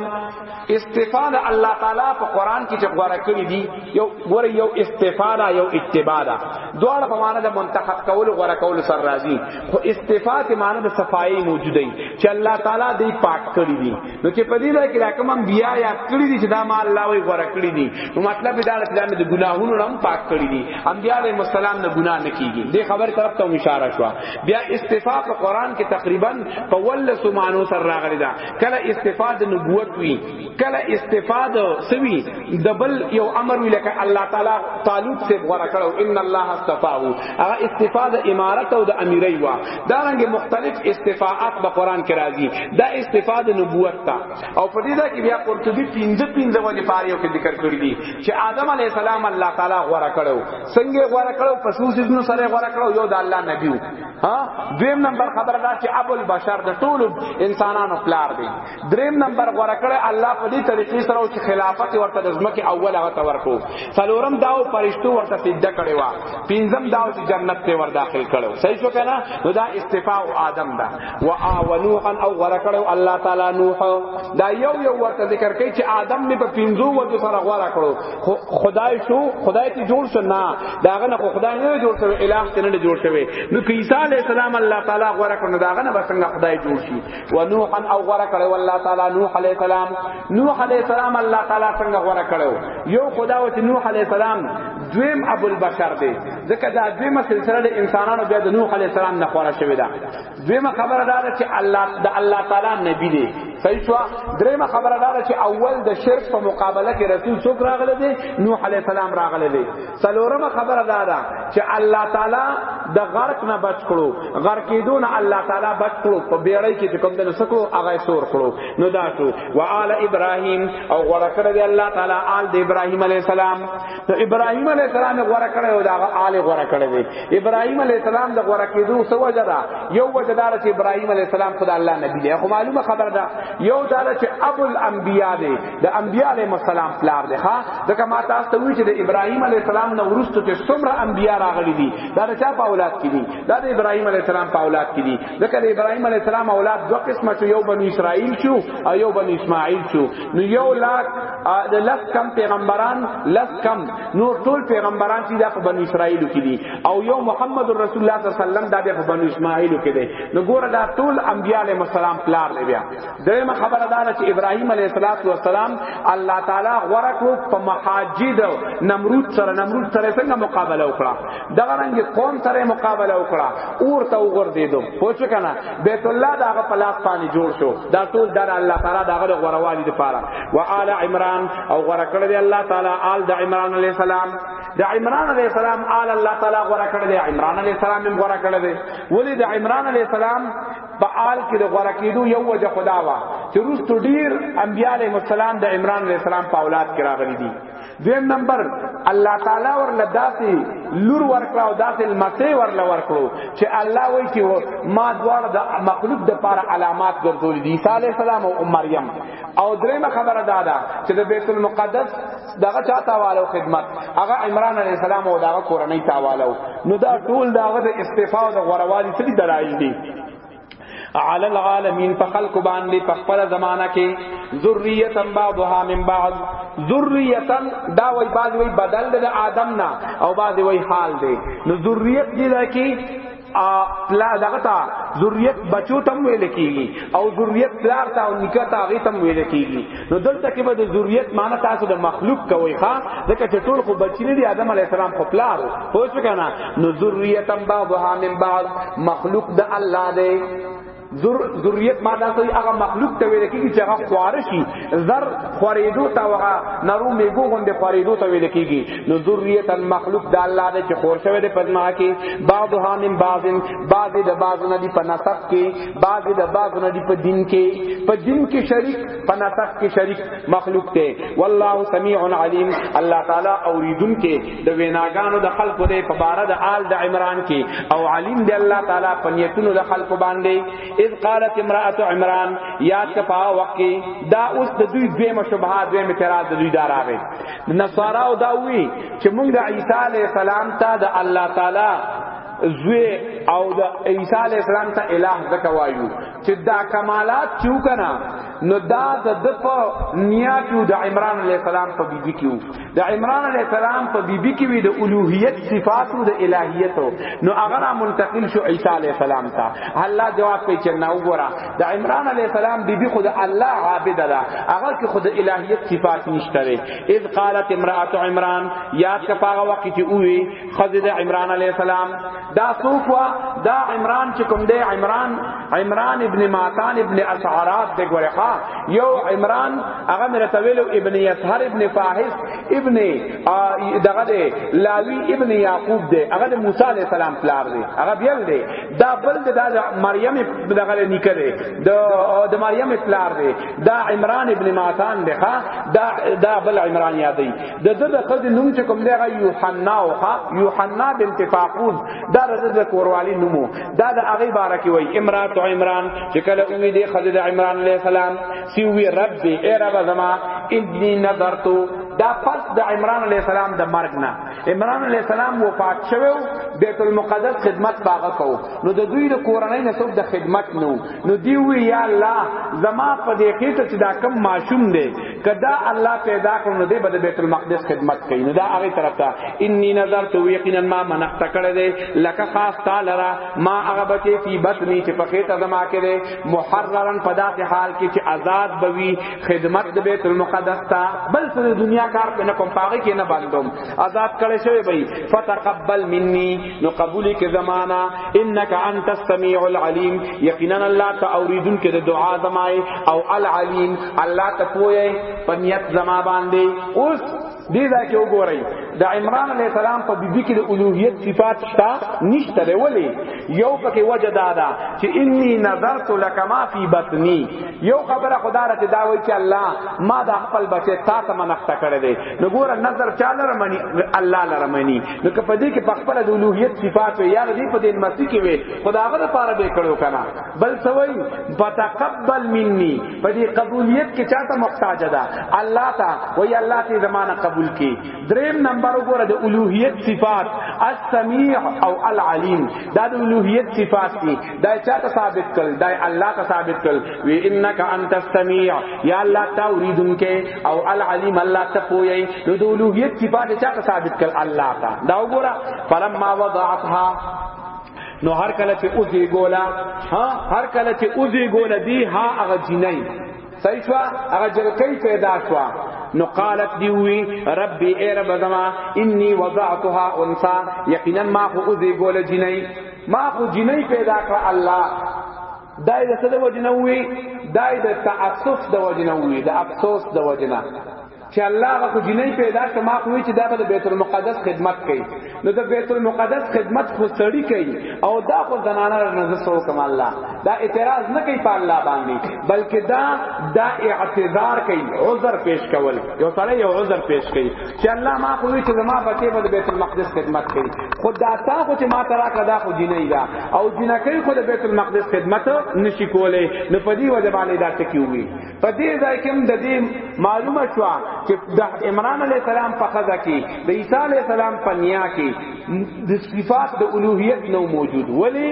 استفاده الله تعالی په قران کې چې غوړه کړی دی یو ګور یو استفاده یو اتباع ده دواړه په معنی د منتخب کول غوړه کول سر راځي خو استفاده معنی د صفائی موجوده چې الله تعالی دی پاک کړی دی نو چې په دې ځای کې راکم انبیا یا کړی دي چې دا ما الله وی غوړه کړی دي نو مطلب دا چې دا د ګناهونو هم پاک کړی دي انبیا علیهم السلام نه ګناه نه کیږي دې خبر طرف ته اشاره شو بیا استفاده قران کې تقریبا په ولس معنی سر راغلی ده کله استفاده نبوت وی کله استفاده سوی د بل یو امر وی لکه الله تعالی طالوت سے غره کړو ان الله استفاو هغه استفاده امارت او د امیرای وا دا رنګ مختلف استفاعات په قران کې راځي دا استفاده نبوت تا او په دې دا کې بیا قرطبی 15 15 ولې پاره کې ذکر کړی دي چې آدم علی السلام الله تعالی غره کړو څنګه غره کړو پسوس ابن سره غره کړو یو د الله نبی ها دویم نمبر خبره دا چې ابو البشر د ټول انسانانو پلار دی دریم نمبر غوړه کړه الله په دې طریقې سره چې خلافت ورته د ځمکه اوله هغه ورکو څلورم داو پرشتو ورته سجده کړي وا پنځم داو چې جنت ته ور داخل کړو صحیح شو کنه نو دا استفاء او آدم دا و اولوحا او غوړه کړه الله تعالی نوح دا یو یو ورته ذکر کوي چې آدم نه په پنځو وجو سره غوړه کړو خدای شو خدای ته جوړ شو نه داغه نه خدای نه جوړ شو الہ ته نه جوړ شو نو که عیسی علی السلام الله تعالی غوړه کړو داغه نه بسنګ خدای جوړ شي و نوح او غوړه کړو الله تعالی نوح علی السلام نوح علی السلام الله تعالی څنګه غوړه کړو یو خدا او نوح علی السلام دویم ابو البشر دی ځکه دا دویمه سلسله د انسانانو بیا د نوح علی السلام نه خورا شوی دا دویمه خبره دا ده چې الله د الله تعالی نبی دی صحیح شو دریمه خبره دا ده چې اول د شرک په مقابله کې رسول څوک راغله دی نوح علی السلام راغله دی څلورمه خبره دا ده چې الله تعالی د غرق نه بچ کړو غرق کیدون الله تعالی بچ کړو په بیړۍ کې کوم دنه سکو هغه سور کړو نو دا شو وعلى ابراهيم او غره کړی الله تعالی آل د ابراهيم عليه السلام نو ابراهيم عليه السلام غوړه کړي او دا آل غوړه کړي دي ابراهيم عليه السلام د غوړه کېدو سو وجه دا یو وجه دا چې ابراهيم عليه السلام خدای الله نبی دی خو معلومه خبر ده یو دا چې ابو الانبیاء دی د انبیاء عليه السلام پلار دی ها ځکه ما تاسو ته وی چې د ابراهيم عليه السلام نو ورستو چې څومره انبیاء راغلي دي دا د چا په اولاد کې دي دا د ابراهيم عليه السلام په اولاد کې دي ځکه د ابراهيم عليه السلام اولاد دوه قسمه یو بنی اسرائیل شو او یو بنی اسماعیل شو نو یو لاک د لس کم پیغمبران لس کم نور ټول پیغمبران چې د بنو اسرائیل کې دي او یو محمد رسول الله صلی الله علیه وسلم د بنو اسماعیل کې دي نو ګوره دا ټول انبیاء علیهم السلام پلار دی بیا دغه خبره ده چې ابراهیم علیه السلام الله تعالی غره کو په محاجد نمرود سره نمرود سره څنګه مقابله وکړه دغه رنګ قوم سره مقابله وکړه اور ته وګرځیدو پوه شو کنه بیت الله دغه پلاس باندې جوړ شو دا ټول در الله تعالی دغه غوروالي لپاره وآل عمران او غره کړ دی الله تعالی آل د عمران علی السلام د عمران علی السلام آل الله تعالی غره کړ دی عمران علی السلام هم غره کړ دی ولی د عمران علی السلام په آل کې د غره کېدو یو وجه خدا وا چې روس ډیر انبیاء علیهم السلام د عمران علی السلام په اولاد کې راغلي دي دویم نمبر الله تعالی ورله داسې لور ورکړه او داسې لمسې ورله ورکړو چې الله وایي چې ما دواړه د مخلوق د پاره علامات ګرځولې دي عیسی علی السلام او مریم او دریمه خبره دا ده چې د بیت المقدس دغه چا تاوالو خدمت هغه عمران علی السلام او دغه کورنۍ تاوالو نو دا ټول دغه د استعفا او د غوروالي سړي دلایل دي علی العالمین په خلق باندې په خپل زمانہ کې ذریه بعضها من بعض ذریه دا وای بعض وای بدل د آدم نه او بعض وای حال دی نو ذریه دې دا کې پلا دغه تا ذریت بچو تم ویل کیږي او ذریت پلار تا او نکاح تا غي تم ویل کیږي نو دلته کې به د ذریت معنی تاسو د مخلوق کوي ښا ځکه چې ټول خو بچی نه دي آدم علی السلام خو پلارو پوه شو کنه نو ذریتا بعضها من بعض مخلوق د الله دی ذریت ما دا سوی هغه مخلوق ته ویل کیږي چې هغه خوارشي زر خوریدو تا وغه نرو میګو غوندې خوریدو ته ویل کیږي نو ذریت المخلوق د الله دې چې خور شوی د پدما کې بعضها من بعضن بعض د بعض نه دی په نسب کې بعض د بعض نه دی په دین کې په دین کې شریک په نسخ کې شریک مخلوق ته والله سمیع علیم الله تعالی اوریدون کې د ویناګانو د خلق دی په بار د آل د عمران کې او علیم دی الله تعالی په نیتونو د خلق باندې اذ قالت امراه عمران یاد کا په وخت کې دا اوس د دوی دوی مشبهات دوی اعتراض دوی دار راغی نصارا او دا وی چې موږ عیسی علی السلام ته د الله تعالی زوی او د عیسی علی السلام ته الہ زکه وایو چې دا کمالات چو کنا نو دا د دفع نیات د عمران علی السلام په بیبي کیو د عمران علی السلام په بیبي کیو د الوهیت صفات او د الہیت نو هغه منتقل شو عیسی علی السلام ته الله جواب کوي چې نو ګورا د عمران علی السلام بیبي خود الله عابد ده هغه کې خود الہیت صفات نشته اذ قالت امراه عمران یاد کپاغه وخت چې وی خزید عمران علیہ السلام دا سوفوا دا عمران چې کوم دی عمران عمران ابن ماتان ابن اشعرات دی ګورخه یو عمران هغه مې تویل ابن یسهر ابن فاحس ابن دغه دی لاوی ابن یعقوب دی هغه د موسی علیہ السلام پلار دی هغه بیل دی دا بل د مریم دغه نیکه دی د د مریم پلار دی دا عمران ابن ماتان دی ښا دا دا بل عمران یادی د د د خځې نوم چې کوم دی هغه یوحنا او ها یوحنا بنت فاقوز دا د د کوروالی نومو دا د هغه باره کې وای امرات عمران چې کله وی دی خځې د عمران علیه السلام سی وی رب دی ای رب زما انی نظرتو دا پس د عمران علیه السلام د مرګ نه عمران علیه السلام وفات شوو بیت المقدس خدمت باغه کو نو د دوی د کورنۍ نه څوک د خدمت نو نو دی وی یا الله زما په دې کې ته چې دا کم معشوم دی کدا الله پیدا کړو نو دی به د بیت المقدس خدمت کوي نو دا هغه طرف ته انی نظر تو یقینا ما منحت کړه دی لکه خاص تعالی را ما هغه بچی فی بطنی چې په خېټه زما کې دی محررن په داسې حال کې چې آزاد بوي خدمت د بیت المقدس ته بل څه دنیا کار په نه کوم پاګه کې نه باندوم آزاد کړه شوی وي فتقبل مني نو قبول کې زمانہ انک انت السمیع العلیم یقینا الله ته اوریدون کې د دعا زمای او العلیم الله ته پوهه پنیت زما باندې اوس دې دا کې وګورئ د عمران علی السلام په بیبي کې د الوهیت صفات شته نشته دی ولی یو پکې وجه دا ده چې انی نظرت لک ما فی بطنی یو خبره خدا را ته دا وایي چې الله ما د خپل بچی تا ته منښت کړی دی نو ګوره نظر چا لره منی الله لره منی نو که په دې کې په خپل د اولوہیت صفات وي یا دې په دې مسیح کې وي خدا هغه لپاره به کړو کنه بل سوي بتقبل مني په دې قبولیت کې چاته محتاج ده الله تا وای الله ته زمانہ قبول کی دریم نمبر ګوره د اولوہیت صفات السمیع او العلیم دا د اولوہیت صفات دي دای چا ته ثابت کړ دای الله ته ثابت کړ وی انک انت السمیع یا الله تا اوریدونکې او العلیم الله ته پوی نو د اولوہیت صفات چا ته ثابت کړ الله ته دا وګوره فلما وضعتها نو هر کله چې اوځي ګولا ها هر کله چې اوځي ګولا دی ها هغه جنای صحیح شو هغه جلکې پیدا شو نو قالت دی وی ربی ای رب زما انی وضعتها انثى یقینا ما خو اوځي ګولا جنای ما خو جنۍ پیدا کړه الله دای د څه د وجنه وی دای د تعسف د وجنه وی د افسوس د وجنه چې الله هغه خو جنۍ پیدا کړه ما خو چې دا به بیت المقدس خدمت کوي نو د بیت المقدس خدمت خو سړی کوي او دا خو زنانه نه زسو کوم الله دا اعتراض نه کوي په الله باندې بلکې دا دا اعتذار کوي عذر پیش کول یو سړی یو عذر پیش کوي چې الله ما خو چې زما بچي په بیت المقدس خدمت کوي خو دا تا خو چې ما ترا کدا خو جنې دا او جنکې خو د بیت المقدس خدمت نشي کولای نو په دې وجه باندې دا ټکی وي په دې ځای کې د دې معلومه شو چې د عمران علی السلام په خزه کې د عیسی علی السلام په نیا کې د صفات د الوهیت نو موجود ولی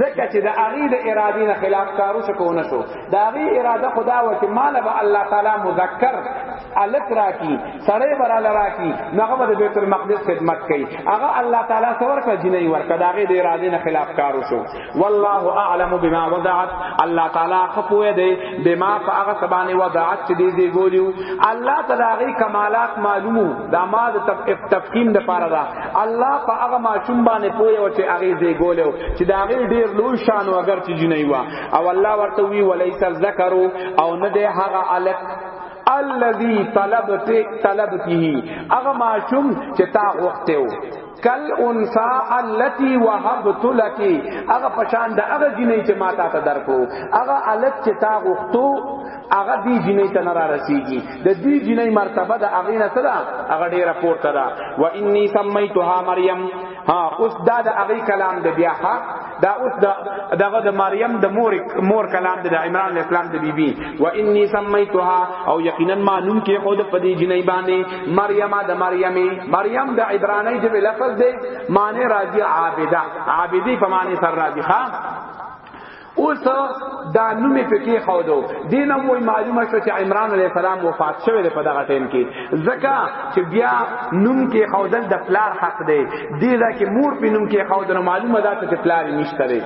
زکه چې د اغه د ارادې نه خلاف کارو شکونه شو د اغه اراده خدا و چې مال به الله تعالی مذکر الک راکی سړی براله راکی نغه د بیت المقدس خدمت کوي هغه الله تعالی څور کړ جنې ورکړه داغه د اراده نه خلاف کارو شو والله اعلم بما وضعت الله تعالی خپوه دی بما فاغه سبانه وضعت چې دی دی ګولیو الله تعالی کمالات معلومو دا ما د تفقیم د پاره دا الله فاغه ما چون باندې پوهه و چې هغه دی ګولیو چې دا غیر ډیر لوی شان او اگر چې جنې وا او الله ورته وی ولیس الذکر او نه دی هغه الک الذي طلبت طلبته هغه ماشوم چې تا وخته و کل انسا التي وهبت لك هغه پشان د هغه جنې چې ما تا ته درکو هغه الک چې تا غوښتو هغه دی جنې ته نه را رسیږي د دې جنې مرتبه د هغه نه سره هغه ډیره پورته ده و انی سمیتها مریم ها اوس دا د هغه کلام د بیا ها دا اوس د دغه د مریم د مور مور کلام د عمران اسلام د بیبي و انی سمیتها او یقینا ما نوم کې خود په دې جنې باندې مریم د مریمي مریم د عبرانی د لفظ دی معنی راځي عابده عابدی په معنی سر راځي ها اوس دا نوم په کې خو دو دینه مو معلومه شو چې عمران علی السلام وفات شوه په دغه ټیم کې زکه چې بیا نوم کې خو دل د پلار حق دی دی دا کې مور په نوم کې خو دنه معلومه ده چې پلار نشته دی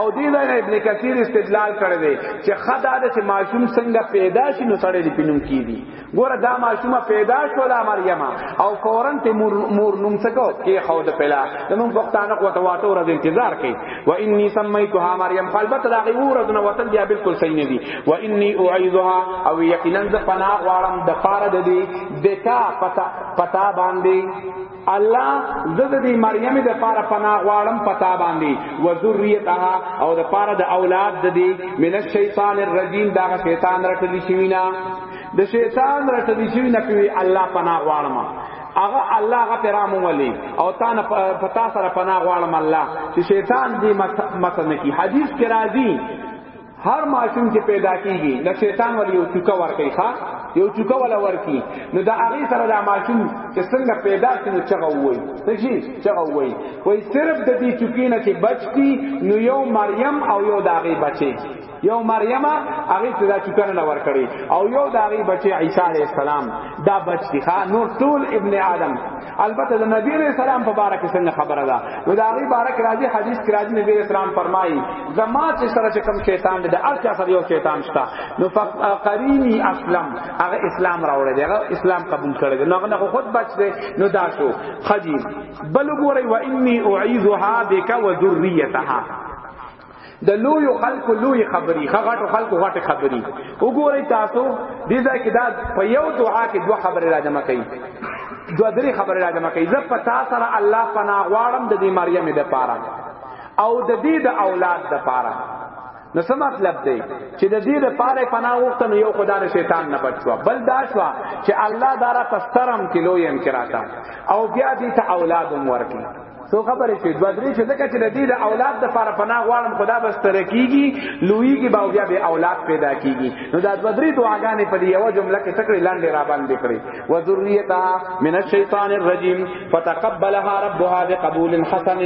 او دی دا ابن کثیر استدلال کړی دی چې خدای د ماشوم څنګه پیدا شي نو سره په نوم کې دی ګوره دا ماشومه پیدا شولا مریم او فورن ته مور نوم څکو کې خو د پلا د نوم پښتانه کوته واټو ورځ انتظار کوي و انی سمیتها مریم فالبت دا غي ورځ نو وتل بیا بالکل صحیح نه دي و انی اعیذها او یقینا ز پناه غواړم د پاره د دې دتا پتا پتا باندې الله زه د دې مریم د پاره پناه غواړم پتا باندې و ذریتها او د پاره د اولاد د دې من الشیطان الرجیم دا شیطان رټلی شوی نه د شیطان رټلی شوی نه کوي الله پناه غواړم هغه الله هغه پیرام ولی او تا نه پتا سره پناه غواړم الله چې شیطان دې مت مت نه کی حدیث کې راځي هر ماشوم چې پیدا کیږي د شیطان ولې یو چوکا ورکي ښا یو چوکا ولا ورکي نو دا هغه سره د ماشوم چې څنګه پیدا شي نو چغه وای تجي چغه وای وای صرف د دې چوکې نه چې بچتي نو یو مریم او یو داغه بچي یو مریم هغه ته دا چوکا نه ور کړی او یو داغه بچي عیسی علی السلام دا بچتي ښا نور ټول ابن آدم البته د نبی علیہ السلام په باره کې څنګه خبره ده نو دا غي باره کې راځي حدیث کې راځي نبی علیہ السلام فرمایي زما چې سره چې کوم شیطان دی د ارچا سره یو شیطان شته نو فقرینی اسلم هغه اسلام راوړی دی هغه اسلام قبول کړی دی نو هغه خو خود بچ دی نو دا شو خدی بل ګوري و انی اعیذها بک و ذریتها د لوی خلکو لوی خبري غټو خلکو غټه خبري وګورئ تاسو دې ځای کې دا په یو دعا کې دوه خبرې راځم کوي دوه درې خبرې راځم کوي زه په تاسو سره الله پناه غواړم د دې مریم د پاره او د دې د اولاد د پاره نو څه مطلب دی چې د دې لپاره پناه وخته نو یو خدا نه شیطان نه بچوا بل دا شو چې الله دارا تسترم کلو یم کراتا او بیا دې ته اولادم ورکی سو خبرې چې دوه درې چې ځکه چې د دې د اولاد د فار پناه غواړم خدا بس تر کیږي لوی کی باو بیا به اولاد پیدا کیږي نو دا دوه درې دعاګانې په دې یو جمله کې تکړه لاندې را باندې کړې و ذریتها من الشیطان الرجیم فتقبلها ربها بقبول حسن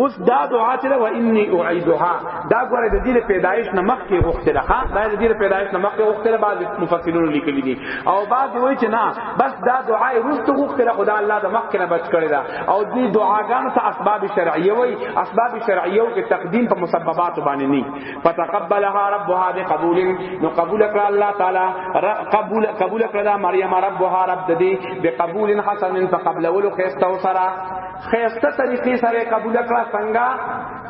اوس دا دعا چې و انی اعیدها دا ګوره د دې پیدایش نه مخ کې وختله ها دا د دې پیدایش نه مخ کې وختله بعض مفسرونو لیکلي دي او بعض وایي چې نه بس دا دعا رست وختله خدا الله د مخ کې نه بچ کړی دا او دې دعاګانو ته اسباب شرعیه وایي اسباب شرعیه او تقدیم په مسببات باندې نه فتقبلها ربها بقبول نو قبول کړ الله تعالی قبول قبول کړ مریم ربها رب دې بقبول حسن فقبل ولو خيستو سرا خیسته طریقې سره قبول کړه څنګه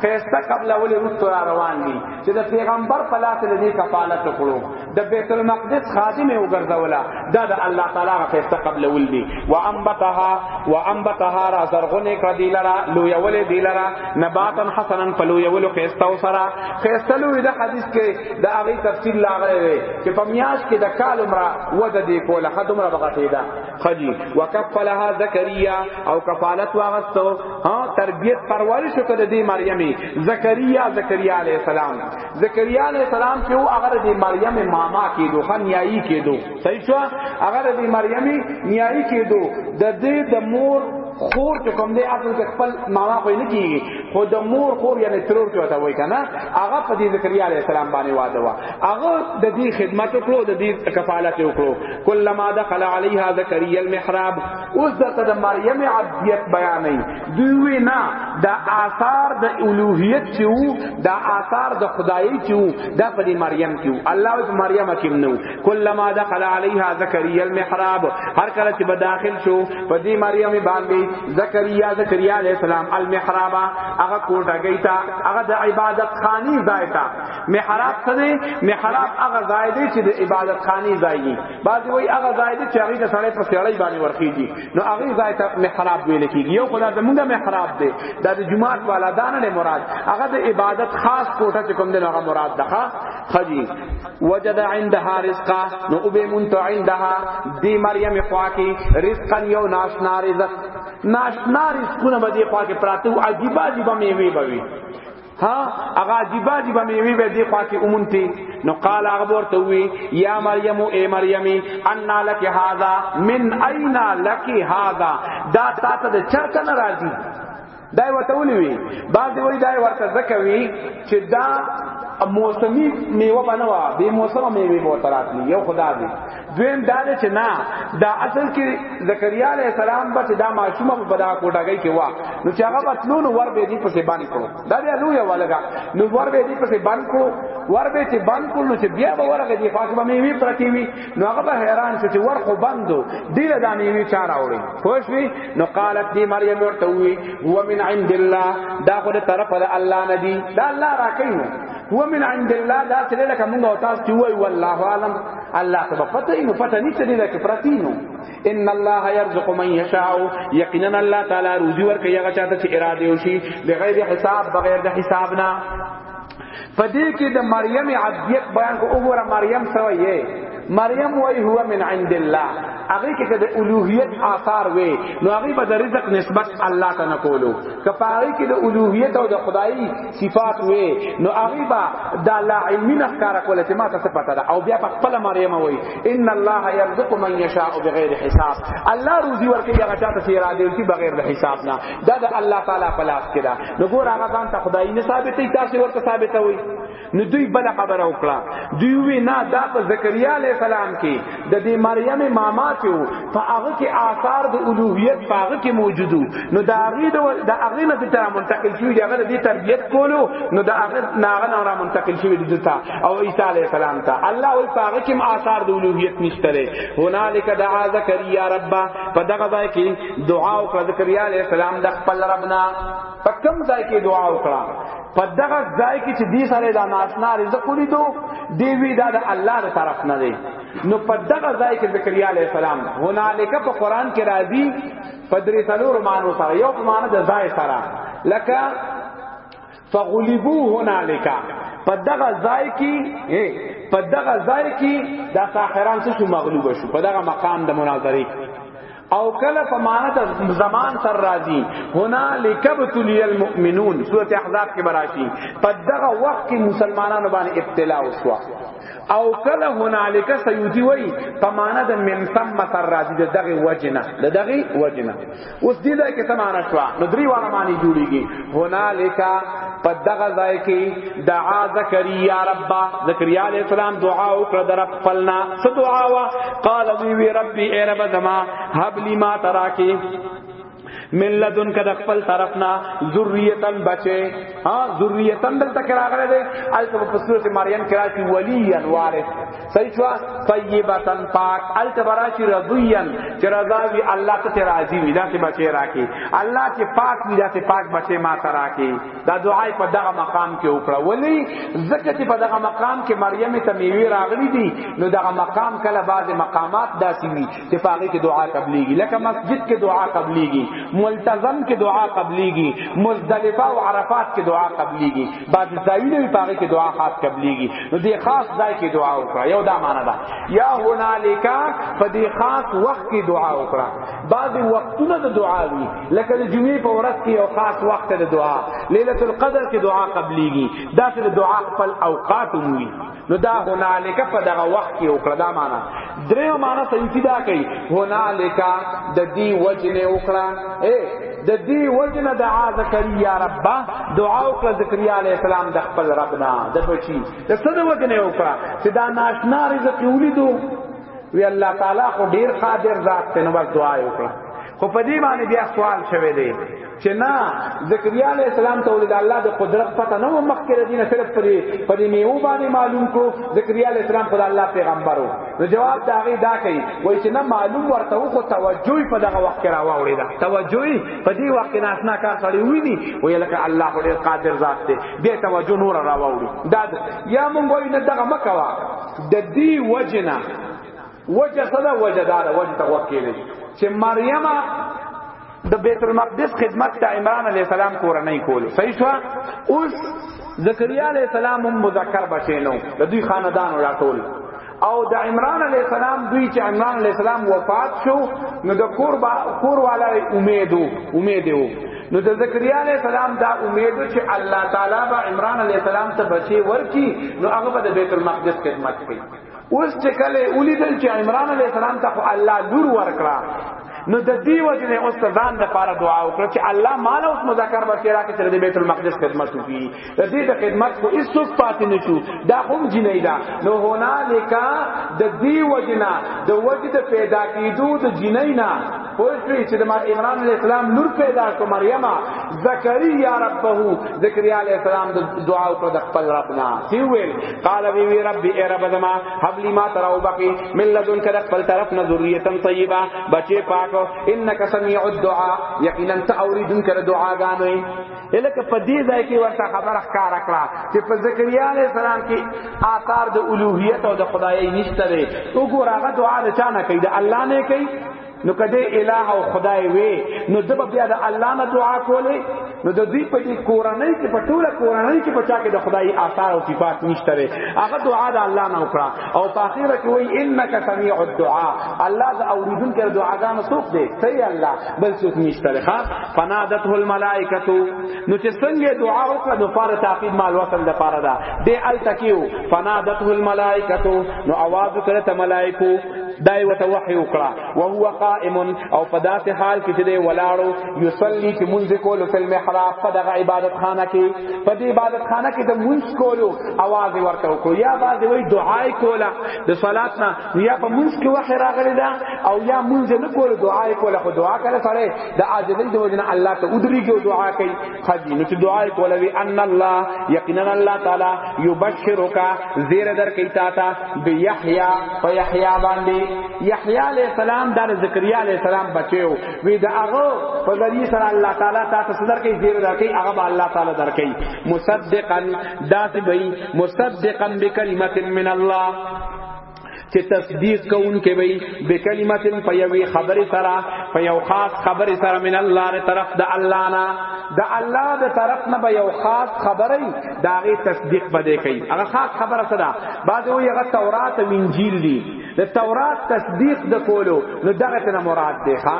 خیسته قبل اول رست را روان دي چې د پیغمبر په لاس د دې کفالت وکړو د بیت المقدس خادم یې وګرځولا دا د الله تعالی خیسته قبل اول دي و انبتها و انبتها را زرغونه کړه دی لرا لو یول دی لرا نباتا حسنا فلو یول خیسته او سرا خیسته لو د حدیث کې د هغه تفصیل لاغره وي چې په میاش کې د کال عمره ود دې کوله خدمره بغټیدا خجی وکفلها زکریا او کفالت واغستو ها تربیت پرورش کړ د مریمی زکریا زکریا علی السلام زکریا علی السلام چې او هغه د مریم ماما کېدو خنیایی کېدو صحیح شو هغه د مریمی نیایی کېدو د دې د مور خور چې کوم دی اصل کې خپل ماما خو نه کیږي خو د مور خور یعنی ترور کې وتا وای کنه هغه په دې زکریا علی السلام باندې واده وا هغه د دې خدمت وکړو د دې کفالت وکړو کلمہ دخل علیها زکریا المحراب اوس دته د مریم عبدیت بیانې دوی نه د آثار د الوهیت چې وو د آثار د خدایي چې وو د په دې مریم کې وو الله په مریم کې نو کلمہ دخل علیها زکریا المحراب هر کله چې به داخل شو په دې مریم باندې زکریا زکریا علیہ السلام المحراب هغه کوټه گئی تا هغه د عبادت خانی ځای تا محراب څه دی محراب هغه ځای دی چې د عبادت خاني ځای دی بعضی وایي هغه ځای دی چې هغه د سړی په سړی باندې ورخیږي نو هغه ځای ته محراب ویل کیږي یو خدای زمونږ محراب دی دا د جمعات والا دان نه مراد هغه د عبادت خاص کوټه چې کوم دی هغه مراد ده خجی وجد عندها رزقا نو او به مونته عندها دی مریم خواکی رزقا یو ناشنا رزق ناشنا رزقونه به دی خواکی پراته عجیب عجیب میوه بوي ها هغه عجیب عجیب میوي به دی خوا کې اومنتي نو قال هغه ورته وی یا مریم اے مریمی ان لک هذا من اين لک هذا دا تاسو د چرته ناراضي دا ورته ولي وی بعض وی دا ورته زکوي چې دا موسمی میوه بنوا به موسم میوه بوترات یو خدا دی دویم دا چې نه دا اصل کې زکریا علی السلام به دا معصوم په بدا کوټاګی کې وا نو چې هغه بتلون ور به دی پسې باندې کړو دا دی لوی ولګا نو ور به دی پسې باندې کړو ور به چې باندې کړو نو چې بیا به ورغه دی فاطمه می وی پرتی وی نو هغه به حیران شو چې ور خو بندو دی له دانی وی چار اوړي خوش وی نو قالت دی مریم ورته وی هو من عند الله دا خو له طرف الله نه دی دا الله راکینو هو من عند الله دا څه لکه مونږ او تاسو چې وای والله عالم الله ته په پته نو پته نشته دی چې پرتینو ان الله يرزق من يشاء یقینا الله تعالی روزي ورکوي هغه چاته چې اراده وشي بغیر حساب بغیر د حساب نه پدې کې د مریم عبدیت بیان کو وګوره مریم سوې مریم وای هو من عند الله هغه کې د الوهیت آثار وي نو هغه به د رزق نسبت الله ته نه کولو کپاره کې د الوهیت او د خدای صفات وې نو هغه با دا لا علمي نه کار کوله چې ما ته پته ده او بیا په خپل مریم وې ان الله يرزق من يشاء بغیر حساب الله روزي ورکړي هغه چاته چې اراده وکړي بغیر د حساب نه دا د الله تعالی په لاس کې ده نو ګور هغه ځان ته خدای نه ثابتې تاسو ورته ثابتوي نو دوی بل خبره وکړه دوی وی نه دا په زکریا علی السلام کې د دې مریم ماما چې وو په هغه کې آثار د الوهیت په هغه کې موجودو نو د هغه د هغه نه تر منتقل شوی دی هغه د تربیت کولو نو د هغه نه هغه نه منتقل شوی دی ته او عیسی علی السلام ته الله او په هغه کې آثار د الوهیت نشته لري هنالک دعا زکریا رب په دغه ځای کې دعا او زکریا علی السلام د خپل ربنا په کوم ځای کې دعا وکړه په دغه ځای کې چې دې سره د ناشنا رزق ولیدو دی وی دا د الله تر طرف نه دی نو په دغه ځای کې زکریا علی السلام هنالک په قران کې راځي په درې څلور مانو سره یو معنی د ځای سره لکه فغلبو هنالک په دغه ځای کې په دغه ځای کې د ساحران څخه مغلوب شو په دغه مقام د مناظره او کله په معنا د زمان سر راضی هنا لکبتلی المؤمنون سوره احزاب کې براشي په دغه وخت کې مسلمانانو باندې ابتلا وشو او کله هنالک سیوتی وای په معنا د من ثم سر راضی د دغه وجنه د دغه وجنه اوس دې دا کې څه معنا شو نو درې واړه معنی جوړیږي هنالک په دغه ځای کې دعا زکریا رب زکریا علیہ السلام دعا وکړه در خپلنا څه دعا وا قال وی ربی ای رب زما هب لی ما تراکی من لدن کد خپل طرفنا ذریتن بچے ها ذریتن دلته کراغله ده البته په سورته مریم کرا کی ولیا وارث صحیح شو طیبتن پاک التبراشی رضیان چې رضا وی الله ته راضی وی دا ته بچی راکی الله چې پاک وی دا ته پاک بچی ما ته راکی دا دعای په دغه مقام کې وکړه ولی زکه چې په دغه مقام کې مریم ته میوي راغلی دي نو دغه مقام کله بعض مقامات داسي وی چې پاغي کې دعا قبليږي لکه مسجد کې دعا قبليږي ملتزم کې دعا قبليږي مزدلفه او عرفات کې دعا قبليږي بعد ځایونه په پاغي کې دعا خاص قبليږي نو دې خاص ځای کې دعا وکړه یو دا معنا ده یا هنالک په دې خاص وخت کې دعا وکړه بعد وختونه د دعا وی لکه د جمعې په ورځ کې یو خاص وخت د دعا ليله القدر کې دعا قبليږي دا چې دعا خپل اوقات وي نو دا هنالک په دغه وخت کې وکړه دا معنا درې معنا سيوتی دا کوي هنالک د دې وجنه وکړه اے د دې وجنه د زکریا رب دعا وکړه زکریا علی السلام د خپل ربنا د بچی د څه د وجنه وکړه چې دا ناشنا رزق ولیدو وی الله تعالی خو ډیر قادر ذات ته نو بس دعا وکړه خو په دې باندې بیا سوال شوه دی چې نه زکریا علی السلام ته ولید الله د قدرت پته نه مخکره دین صرف پرې پرې میو باندې معلوم کو زکریا علی السلام خدای الله پیغمبرو نو جواب دا غي دا کوي وای چې نه معلوم ورته خو توجه په دغه وخت کې راوړی دا توجه په دې وخت کې ناسنا کار سړی ویني وای لکه الله خو ډیر قادر ذات دی دې توجه نور راوړي دا یا مونږ وای نه دغه مکوا د دې وجنه وجه صدا وجه دار وجه ته وکیل چې مریم د بیت المقدس خدمت ته عمران علی السلام کورنۍ کول صحیح شو اوس زکریا علی السلام هم مذکر بچینو د دوی خاندان راټول او د عمران علی السلام دوی چې عمران علی السلام وفات شو نو د کور با کور والا امیدو امیدو نو د زکریا علی السلام دا امید چې الله تعالی به عمران علی السلام ته بچي ورکی نو هغه به د بیت المقدس خدمت کوي اوس چې کله ولیدل چې عمران علی السلام ته خو الله لور ورکړه نو د دې وجه نه اوس ځان د پاره دعا وکړه چې الله مال اوس مذکر بشیرا کې تر دې بیت المقدس خدمت وکړي د دې د خدمت کو هیڅ څوک پاتې نشو دا هم جنې دا نو هنالک د دې وجه نه د وجه د پیدا کیدو د جنې نه پوه شوی چې د عمران علی السلام نور پیدا شو مریم زکریا ربه زکریا علی السلام د دعا او د خپل ربنا سی ویل قال وی وی رب ای رب زما حب لی ما تراو بقی من لدن کله خپل طرف نه ذریه طیبه بچی پاک انک سمیع الدعاء یقینا ته اوریدن کړه دعاګانې الکه په دې ځای کې ورته خبره ښکارا کړه چې په زکریا علی السلام کې آثار د الوهیت او د خدایي نشته دی وګوره هغه دعا د چا نه کوي د الله نه کوي نو کده الہ او خدای وی نو دب بیا د الله نه دعا کوله نو د دې په دې کورنۍ کې په ټوله کورنۍ کې بچا کې د خدای آثار او صفات نشته لري هغه دعا د الله نه وکړه او په اخر کې وی انک سمیع الدعاء الله د اوریدونکو دعاګانو څوک دی ته الله بل څوک نشته لري فنادته الملائکه نو چې څنګه دعا وکړه نو فار تعقیب مال وصل د فار دا دې ال تکیو فنادته الملائکه نو आवाज وکړه ته ملائکو دای وته وحی وکړه او هو قائم او په داسې حال کې چې دی ولاړو یصلی چې مونږ کولو په محراب په دغه عبادت خانه کې په دې عبادت خانه کې د مونږ کولو आवाज ورته وکړو یا بعد وی دعای کوله د صلات نه نو یا په مونږ کې وخت راغلی دا او یا مونږ نه کول دعا یې کوله خو دعا کړه سره د عاجزۍ د وجنه الله ته ودریږي او دعا کوي خدي نو چې دعا یې کوله وی ان الله یقینا الله تعالی یبشرک زیر در کوي تا ته به یحیا په یحیا باندې یحیا علی السلام د زکریا علی السلام بچو وی دا هغه په ذریعہ سره الله تعالی تا ته صدر کوي زیر در کوي هغه الله تعالی در کوي مصدقا داسې به مصدقا بکلمت من الله چې تصدیق کوونکې وي بکلمت په یوې خبرې سره په یو خاص خبرې سره من الله تر طرف د الله نه د الله د طرف نه به یو خاص خبره دا غي تصدیق بده کوي هغه خاص خبره صدا بعد وی هغه تورات او انجیل دی د تورات تصدیق د کولو نو دغه ته مراد دی ها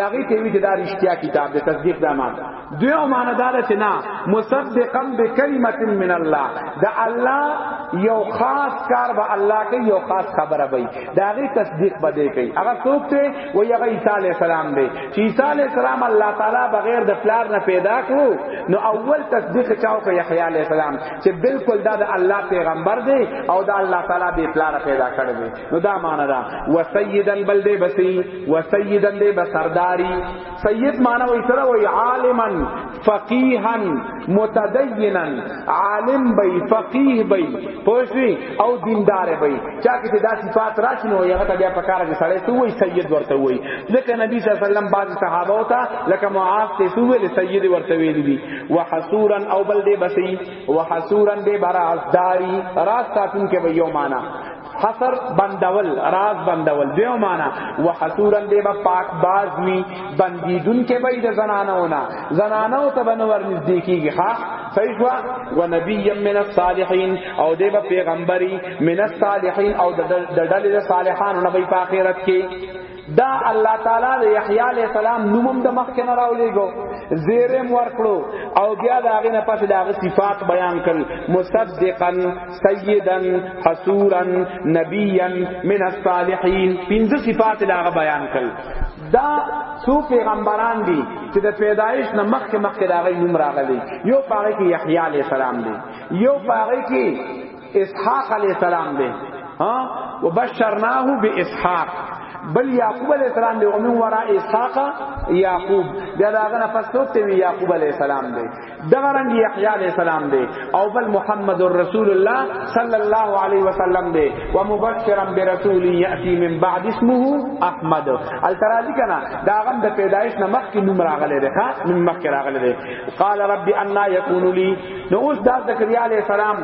یاغي ته وی چې دا رښتیا کتاب د تصدیق د معنی دیو معنی دار چې نه مصدقا بکلمه من الله دا الله یو خاص کار به الله کې یو خاص خبره وي دا غي تصدیق بده کوي هغه څوک ته وي هغه عیسی علی السلام دی چې عیسی علی السلام الله تعالی بغیر د پلار نه پیدا کړو نو اول تصدیق چاو کوي یحیی علی السلام چې بالکل دا د الله پیغمبر دی او دا الله تعالی به پلار پیدا کړی دی نو دا معنی دا وسیدن بل دی بسی وسیدن دی بسرداری سید معنی وای سره وای عالما فقیها متدینا عالم بی فقیه بی پوښوی او دیندار بی چا کې دا صفات راشي نو هغه ته بیا پکاره چې سړی سوی سید ورته وای ځکه نبی صلی الله علیه وسلم بعض صحابه او ته لکه معاذ ته سوی له سید ورته ویلی دي وحسورا او بل دې بسی وحسورا دې برا ازداری راست ساتون کې ویو معنی حصر بندول راز بندول دیو معنا وحصورن دی با پاک باز وی بندیدون کې وای د زنانو نه زنانو ته بنور نږدې کیږي ها صحیح شو و نبی من الصالحین او دی با پیغمبري من الصالحین او د ډلې صالحانو نه په آخرت کې دا الله تعالی د یحیی علی السلام نومم د مخ کنه راولېګو زیرم ورکړو او بیا دا غینه پس دا غ صفات بیان کړ مصدقا سیدا حسورا نبیا من الصالحین پنځه صفات دا غ بیان کړ دا څو پیغمبران دي چې د پیدایش نه مخکې مخکې دا غي نوم راغلي یو پاره کې یحیی علی السلام دی یو پاره کې اسحاق علیہ السلام دے ہاں وبشرناه باسحاق بل یعقوب علیہ السلام دی ومن وراء اسحاق یعقوب بیا دا غنه پس څوک ته یعقوب علیہ السلام دی دا رنګ یحیی علیہ السلام دی او بل محمد رسول الله صلی الله علیه وسلم دی ومبشرا برسول یاتی من بعد اسمه احمد الترازی کنا دا غم د پیدایش نه مخکې نوم راغلی دی ها نوم مخکې راغلی دی قال رب انا یکون لی نو اوس دا زکریا علی السلام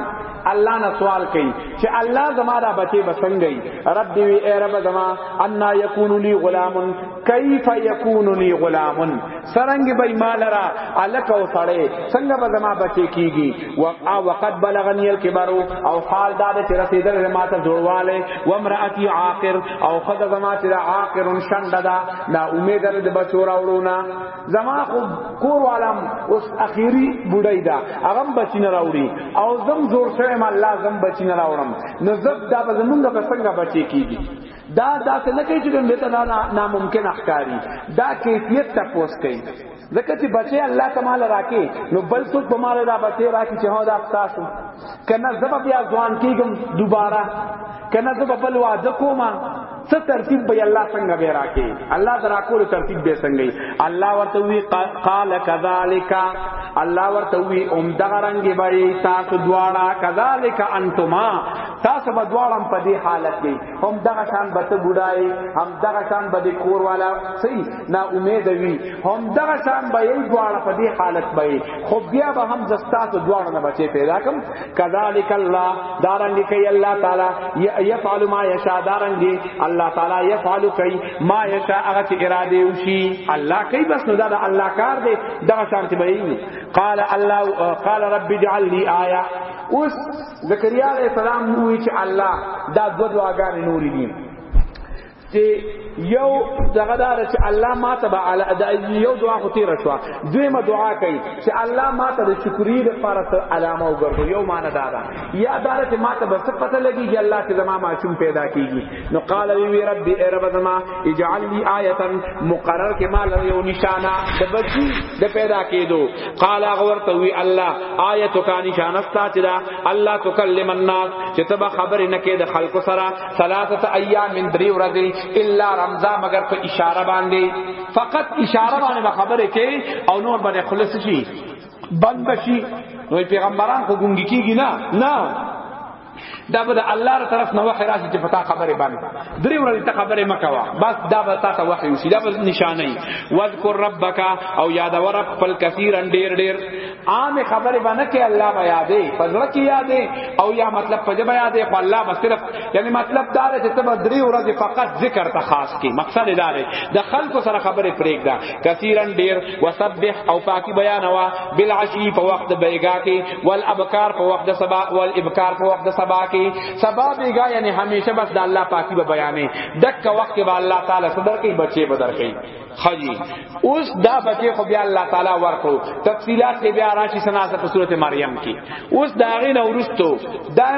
الله نه سوال کوي چې الله زما را بچي بسنګي رب وی اے رب زما ان یکون لی غلام کیف یکون لی غلام سرنګ بای مال را الک او سړی څنګه به زما بچي کیږي وا وقد بلغنی الکبر او حال دا چې رسیدل ما ته جوړواله و امراتی عاقر او خدای زما چې عاقر شند دا نا امید د بچو راوړو نه زما خو کور عالم اوس اخیری بډای دا هغه بچی نه راوړي او زم زور سره ما الله زم بچی نه راوړم نو زب دا به زمونږ په څنګه بچی کیږي دا دا څه نه کوي چې به ته دا ناممکن احکاری دا کیفیت تپوس کوي ځکه چې بچی الله تعالی راکې نو بل څوک به مال دا بچی راکې چې هو دا تاسو کنه زما بیا ځوان کیږم دوباره کنه زما بل واده کوم څه ترتیب به الله څنګه به راکې الله درا کول ترتیب به څنګه الله ورته وی قال كذلك الله ورته وی اوم دغه رنگ به تاسو دواړه كذلك انتما تاسو به دواړه په دې حالت کې هم دغه شان به ته ګډای هم دغه شان به کور والا صحیح نا امید وی هم دغه شان به یی دواړه په دې حالت به خو بیا به هم زستاسو دواړه نه بچي پیدا کم کذالک الله دارنګ کوي الله تعالی یفعل ما یشاء دارنګ الله تعالی یفعل کوي ما یشاء هغه چې اراده وشي الله کوي بس نو دا الله کار دی دغه شان چې به قال الله قال رب اجعل لي آیه اوس زکریا علیہ السلام نوې چې الله دا دو دعاګانې نورې دي چې یو دغه دار چې الله ما ته به علی دا یو دعا خو تیر شو دویمه دعا کوي چې الله ما ته د شکرې د پاره ته علامه وګرځو یو معنی دا ده یا دا چې ما ته بس پته لګیږي الله چې زما معصوم پیدا کیږي نو قال وی ربي ای رب زما اجعل لي آیه مقرر کې ما لر یو نشانه د بچی د پیدا کېدو قال غور ته وی الله آیه تو کا نشانه ستا چې دا الله تکلم الناس چې تب خبر نه کې د خلق سره ثلاثه ایام من دری ورځې الا رمضان مگر په اشاره باندې فقط اشاره باندې خبره کې او نور باندې خلص شي بند بشي نو پیغمبران خو ګونګی کیږي نه نه دا به د الله تر طرف نه وحی راشي چې پتا خبره باندې درې ورځې ته خبره مکوا بس دا به تاسو وحی وشي دا به نشانه وذکر ربک او یاد ور خپل کثیرن ډیر ډیر عام خبر باندې کې الله بیا دې فضل کیا دې او یا مطلب په جبا دې خو الله بس صرف یعنی مطلب دا دی چې تب درې ورځې فقط ذکر ته خاص کی مقصد دا دی د خلکو سره خبرې پرېګ دا کثیرن ډیر وسبح او پاکي بیان وا بالعشی په وخت بیګا کې والابکار په وخت د سبا والابکار په وخت د سبا کې سبا بیګا یعنی همیشه بس د الله پاکي به بیانې دک وخت کې الله تعالی صدر کې بچي بدر کې خجی اوس دا بچی خو بیا الله تعالی ورکړو تفصيلات کې بیا راشي سناسه په سورته مریم کې اوس دا غي نو ورستو دا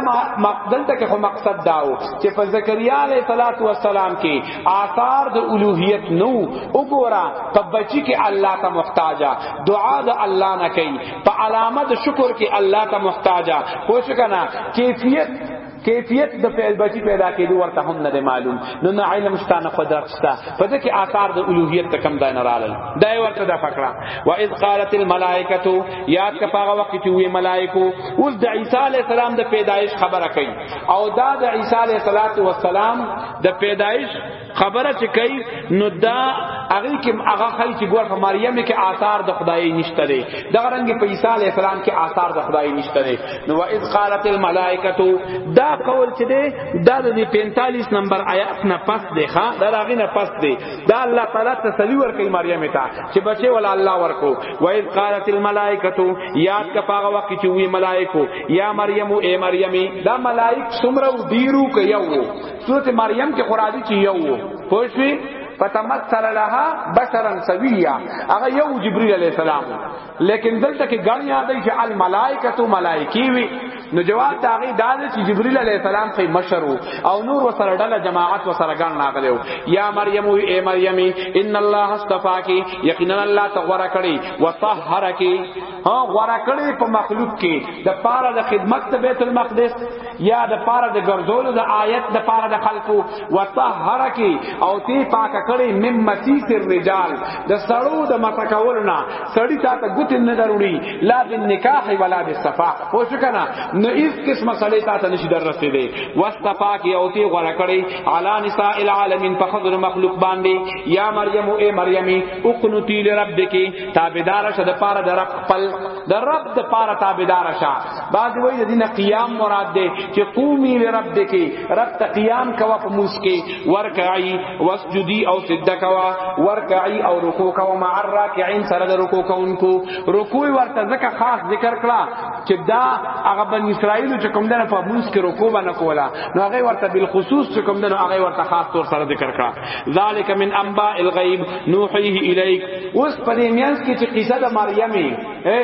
مقدل ته خو مقصد داو چې په زکریا علیه صلوات و سلام کې آثار د الوهیت نو وګورا په بچی کې الله ته محتاجا دعا د الله نه کوي په علامه د شکر کې الله ته محتاجا پوښ کنا کیفیت کیفیت د فعل بچی پیدا کېدو ورته هم نه معلوم نو نه علم شته نه قدرت شته په دې کې آثار د الوهیت ته کم ځای نه رالل دا یې ورته د فکرا و اذ قالت الملائکه یاد کا پاغه وخت چې وی ملائکو اوس د عیسی علی السلام د پیدایش خبره کوي او دا د عیسی علی السلام د پیدایش خبره چې کوي نو دا هغه کې هغه خای چې ګور مریم کې آثار د خدای نشته دی دا رنګ په عیسی علی السلام کې آثار د خدای نشته دی نو اذ قالت الملائکه دا قول چې دی دا د 45 نمبر آیات نه پس دی ښا دا هغه نه پس دی دا الله تعالی تسلی ورکړي مریم ته چې بچي ولا الله ورکو و اذ قالت الملائکه یاد کا پاغه وخت چې وی ملائکه یا مریم اے مریمی دا ملائک سمره ډیرو کوي سورت مریم کې قرآنی چې یو وو پوښوي فتمثل لها بشرا سویا هغه یو جبرئیل علیہ السلام لیکن دلته کې ګڼ یادې چې الملائکه ملائکی وی نو جواب داغي دا چې جبرئیل علیہ السلام خې مشرو او نور وسره ډله جماعت وسره ګڼ ناغلو یا مریم وی اے مریمی ان الله استفاکی یقینا الله تغور کړي وطهرکی ها غوړه کړی په مخلوق کې د پاره د خدمت ته بیت المقدس یا د پاره د ګرځولو د آیت د پاره د خلقو وطهر کی او تی پاک کړی مم مسیح الرجال د سړو د متکول نه سړی تا ته ګوت نه ضروری لا د نکاح ولا د صفا او شو کنه نو اس قسمه سړی تا ته نشي درسته دی واستفا کی او تی غوړه کړی علی نساء العالمین په خضر مخلوق باندې یا مریم او ای مریمی اقنتی لربک تابعدار شه د پاره د رب خپل د رب د پاره تابعدار شه بعض وی د دین قیام مراد ده چې قومی لرب دې کې رب ته قیام کوا په موس کې ورکعی وسجدی او سجده کوا ورکعی او رکوع کوا مع الراکعين سره د رکوع کوونکو رکوع ورته ځکه خاص ذکر کړه چې دا هغه بن اسرائیل چې کوم دنه په موس کې رکوع باندې کولا نو هغه ورته بالخصوص چې کوم دنه هغه ورته خاص طور سره ذکر کړه ذالک من انباء الغیب نوحیه الیک اوس په دې میانس کې چې قصه د مریمي اے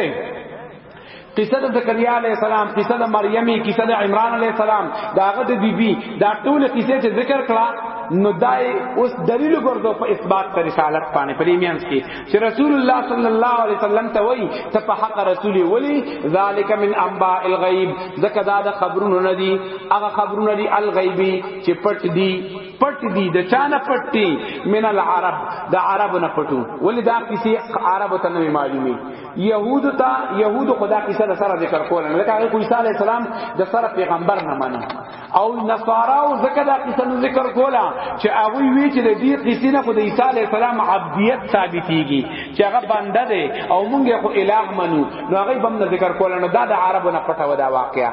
قصه د زکریا علی السلام قصه د مریمي قصه د عمران علی السلام داغه د بیبي دا ټول قصه چې ذکر کړه نو دای اوس دلیل ګرځو په اثبات پر رسالت باندې په ایمانس کې چې رسول الله صلی الله علیه وسلم ته وای ته په حق رسول ولی ذالک من انباء الغیب زکه دا د خبرونو ندی هغه خبرونو دی الغیبی چې پټ دی پټ دي د چانه پټ دي من العرب د عرب نه پټو ولې دا کسی عرب ته نه معلومي يهود ته يهود خدا کیسه د سره ذکر کول نه لکه هغه عیسی علی السلام د سره پیغمبر نه منه او نصارا او زکه دا کیسه نو ذکر کولا چې هغه وی چې د دې کیسې نه خو د عیسی علی السلام عبدیت ثابتېږي چې هغه بنده دی او مونږه خو الہ منو نو هغه بم نه ذکر کول نه دا د عرب نه پټه ودا واقعا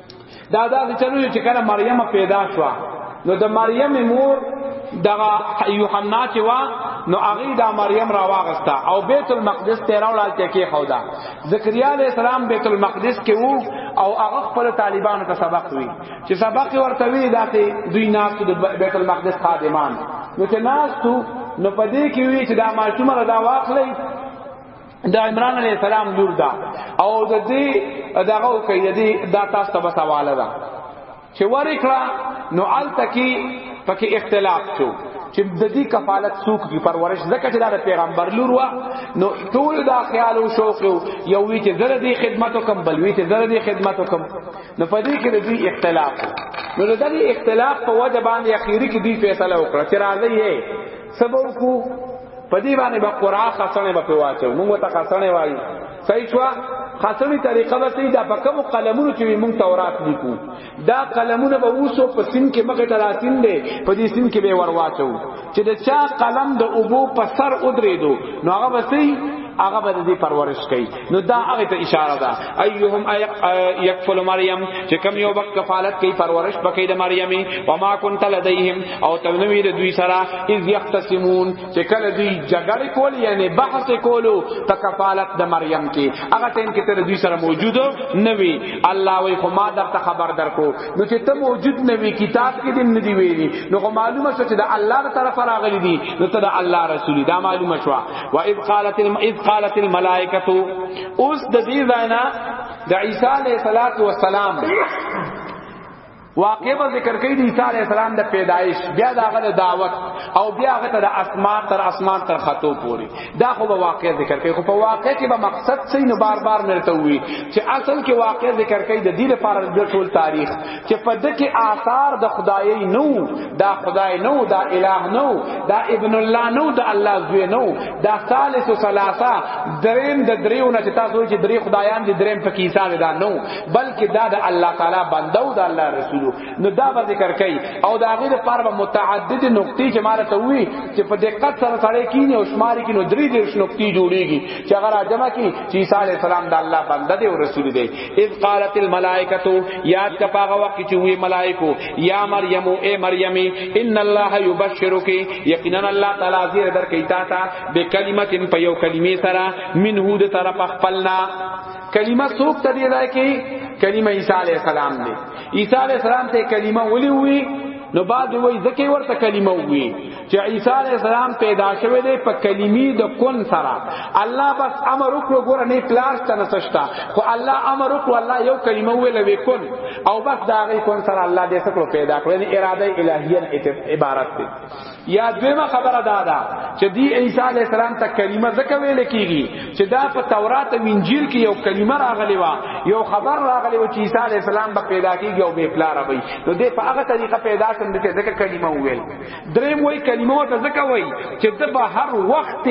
دا دا چلو چې کله مریم پیدا شو نو د مریم مور دغه یوحنا چې وا نو هغه دا مریم را واغستا او بیت المقدس ته راوړل ته کې خودا زکریا علی السلام بیت المقدس کې وو او هغه خپل طالبانو ته سبق وی چې سبق ورته وی داسې دوی ناس د بیت المقدس خادمان نو چې ناس تو نو پدې کې وی چې دا ماشومه را دا واخلې دا عمران علی السلام لور دا او د دې دغه کوي د دې دا تاسو ته سوال ده چې ورکړه نو الته کې پکې اختلاف شو چې د دې کفالت څوک کی پرورش زکه چې دا پیغمبر لور وا نو ټول دا خیال او شوق یو وی چې زره دې خدمت وکم بل وی چې زره دې خدمت وکم نو په دې کې د دې اختلاف نو د دې اختلاف په وجه باندې اخیری کې دې فیصله وکړه چې راځي یې سبب کو په دې باندې به قرعه خسنه به پیواچو موږ ته خسنه وایي صحیح شو خاصنی طریقه به سي دا په کوم قلمونو چې مونږ تورات لیکو دا قلمونه به اوسو په سین کې مخه تلاسین دي په دې سین کې به ورواچو چې دا چا قلم د اوبو په سر ودرېدو نو هغه به سي هغه به دې پرورش کوي نو دا هغه ته اشاره ده ايهم يكفل مريم چې کوم یو وخت کفالت کوي پرورش پکې د مریم او ما كنت لديهم او تنوي د دوی سره اذ يختصمون چې کله دوی جګړه کول یعنی بحث کولو په کفالت د مریم کې هغه ټیم کې تر دوی سره موجود نه وي الله وي خو ما درته خبر درکو نو چې ته موجود نه وي کتاب کې دین نه دی ویلي نو معلومه شو چې د الله تر طرف راغلي دي نو ته د الله رسول دا معلومه شو و اذ قالت الم... اذ قالت الملائکه اوس د دې ځاینا د عیسی علیه الصلاۃ والسلام واقع به ذکر کوي د عیسی علیه السلام د پیدایش بیا د هغه د دعوت او بیا هغه ته د اسمان تر اسمان تر خطو پوری دا خو به واقع ذکر کوي خو په واقع کې به مقصد څه نو بار بار مرته وي چې اصل کې واقع ذکر کوي د دې لپاره د ټول تاریخ چې په دکې آثار د خدای نو دا خدای نو دا الہ نو دا ابن الله نو دا الله زوی نو دا ثالث و ثلاثه دریم د دریو نه چې تاسو چې درې خدایان دي دریم په کیسه دا نو بلکې دا د الله تعالی بنده او د الله رسول نو دا به ذکر کوي او دا غیر پر متعدد نقطې چې ماره ته وی چې په دقت سره سره کینی او شماري کینو درې دې نقطې جوړیږي چې هغه راجمه کی چې عیسی علی السلام د الله بنده دی او رسول دی اذ قالت الملائکه یاد کا پاغه وخت چې وی ملائکو یا مریم اے مریمی ان الله یبشرک یقینا الله تعالی زیر در کیتا تا بکلمت په یو کلمې سره منه د طرف خپلنا کلمه سوک ته دی لای کی کلمه عیسی علی السلام دی عیسی علی السلام ته کلمه ولي وی نو بعد وی زکه ورته کلمه وی چې عیسی علی السلام پیدا شوه دی په کلمی د کون سره الله بس امر وکړو ګور نه پلاس ته نسشتا خو الله امر وکړو الله یو کلمه ویل وی کون او بس دا غي کون سره الله دې سکړو پیدا کړو نه اراده الهیه عبارت دی یا دویمه خبره دا ده چې دی عیسی علی السلام ته کلمه زکه ویل کیږي چې دا په تورات او انجیل کې یو کلمه راغلی و یو خبر راغلی و چې عیسی علی السلام به پیدا کیږي او به پلار وي نو دې په هغه طریقه پیدا شوم چې زکه کلمه ویل دریم وای کلمه ته ځکه وای چې د به هر وخت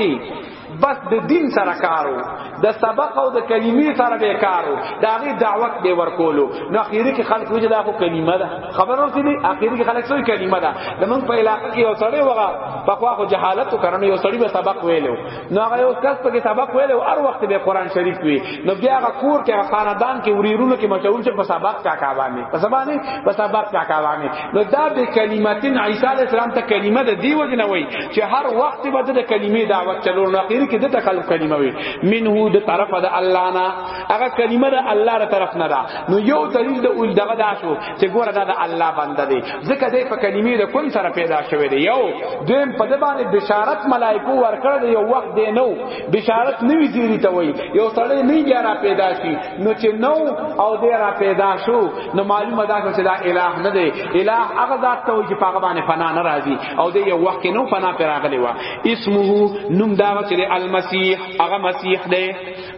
بس د دین سره کارو د سبق او د کلمې سره به کارو دا غي دعوت به ورکولو نو اخیری کې خلک وجه دا خو کلمه ده خبر ورته دي اخیری کې خلک سوې کلمه ده لمن په علاقې یو سړی وغه په خوا خو جهالت کرنه یو سړی به سبق ویلو نو هغه یو کس په سبق ویل او هر وخت به قران شریف وی نو بیا هغه کور کې هغه خاندان کې وریرونو کې مشهور چې په سبق کا کاوانه په سبانه په سبق کا کاوانه نو دا به کلمتین عیسی علی السلام ته کلمه د دی وجنه وی چې هر وخت به د کلمې دعوت چلو نو اخر کې د تکلم کلمه وی منه د طرف د الله نه هغه کلمه د الله تر طرف نه ده نو یو دلیل د اول دغه دا شو چې ګوره دا د الله بنده دی ځکه دې په کلمې د کون سره پیدا شوی دی یو دویم په د باندې بشارت ملائکو ورکړ دی یو وخت دی نو بشارت نوی زیری ته وای یو سړی نه بیا را پیدا شي نو چې نو او دې را پیدا شو نو معلومه ده چې دا الٰه نه دی الٰه هغه ذات ته وای چې په هغه باندې فنا نه راځي او دې یو وخت نو فنا پر راغلی و اسمه نوم دا چې المسیح هغه مسیح دی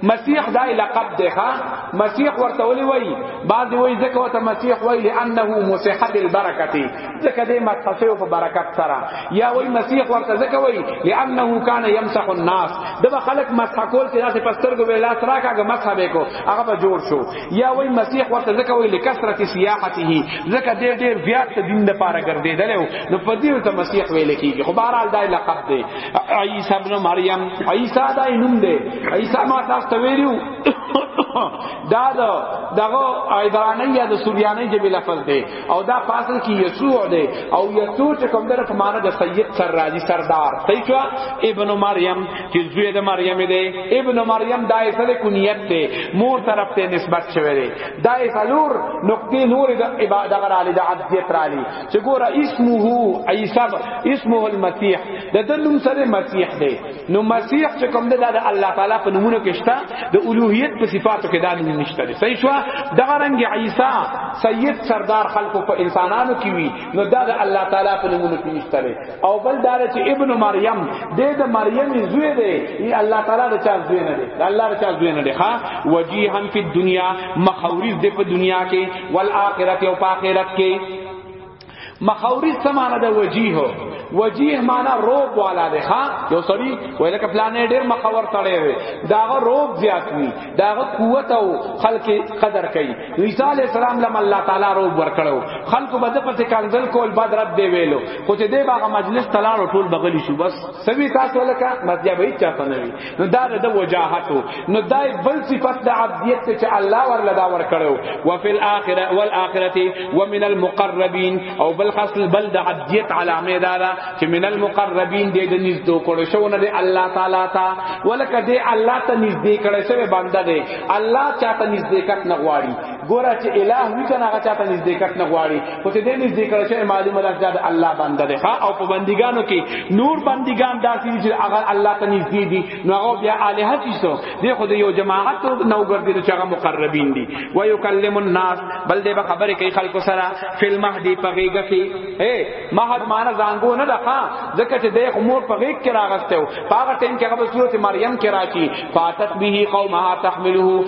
مسیح دا لقب دی ها مسیح ورته ولي وای بعد وای زکه وته مسیح وای لانه مسیح بالبرکتی زکه دې متصف په برکت سره یا وای مسیح ورته زکه وای لانه کان یمسح الناس دغه خلق مسح کول چې داسې پستر کو ویلا سره کاګه مسح به کو هغه به جوړ شو یا وای مسیح ورته زکه وای لکثرت سیاحته زکه دې ډېر زیات دین د پاره ګرځیدل نو په دې ته مسیح ویل کیږي خو بهرحال دا لقب دی عیسی ابن مریم عیسی دا نوم دی عیسی ما تاسو ته ویلو دا دا دغه عبرانی یا د سوریانی جبه لفظ دی او دا فاصل کی یسوع دی او یسوع چې کوم در په معنا د سید سر راځي سردار صحیح شو ابن مریم چې زوی د مریم دی ابن مریم دا اصل کنیت دی مور طرف ته نسبت شوی دی دا اصلور نقطې نور د عبادت غرالی د عبدیت رالی چې ګوره اسمه عیسی اسمه المسیح د د نوم سره مسیح دی نو مسیح چې کوم ده د الله تعالی په نومونو کې شته د الوهیت په صفاتو کې دا نوم نشته دی صحیح شو دغه رنګ عیسی سید سردار خلقو په انسانانو کې وی نو دا د الله تعالی په نومونو کې نشته دی او بل دا چې ابن مریم د د مریم زوی دی ای الله تعالی د چا زوی نه دی الله د چا زوی نه دی ها وجیهن فی دنیا مخاورز دی په دنیا کې والآخرت او پاخرت کې مخاوري سمانه د وجیه وجیه معنا روب والا دی ها یو سړی ویل ک پلان ډیر مخاور تړی وي داغه روب زیات وي داغه قوت او خلق قدر کوي عیسی علی السلام لم الله تعالی روب ورکړو خلق بده پس کنزل کول بعد رد دی ویلو خو چې دی باغه مجلس تلاړو ټول بغلی شو بس سوي تاسو لکه مزیا به چاته نه وي نو دا د وجاهتو نو دای بل صفت د عبدیت ته چې الله ورله دا ور کړو او فی الاخره والاخره ومن المقربین او بل خاصل بل د عبدیت علامه دا ده چې من المقربین د دې نږدې کړو شو نه دی الله تعالی تا ولکه دی الله ته نږدې کړو شوی بنده دی الله چاته نږدې کټ نه غواړي ګوره چې الہ وی کنه هغه چاته نزدېکت نه غواړي خو چې دې نزدې کړه چې معلومه ده چې الله بنده ده او په بندګانو کې نور بندګان داسې دي چې هغه الله ته نزدې دي نو هغه بیا الہ چې سو دې خو دې یو جماعت نو ګرځي چې هغه مقربین دي و یکلم الناس بل دې به خبره کوي خلکو سره فل مهدی په غیګه کې اے مهد معنا زنګو نه ده ځکه چې دې خمور په غیګ کې راغسته او هغه ټیم کې هغه صورت مریم کې راچی فاتت به قومها تحمله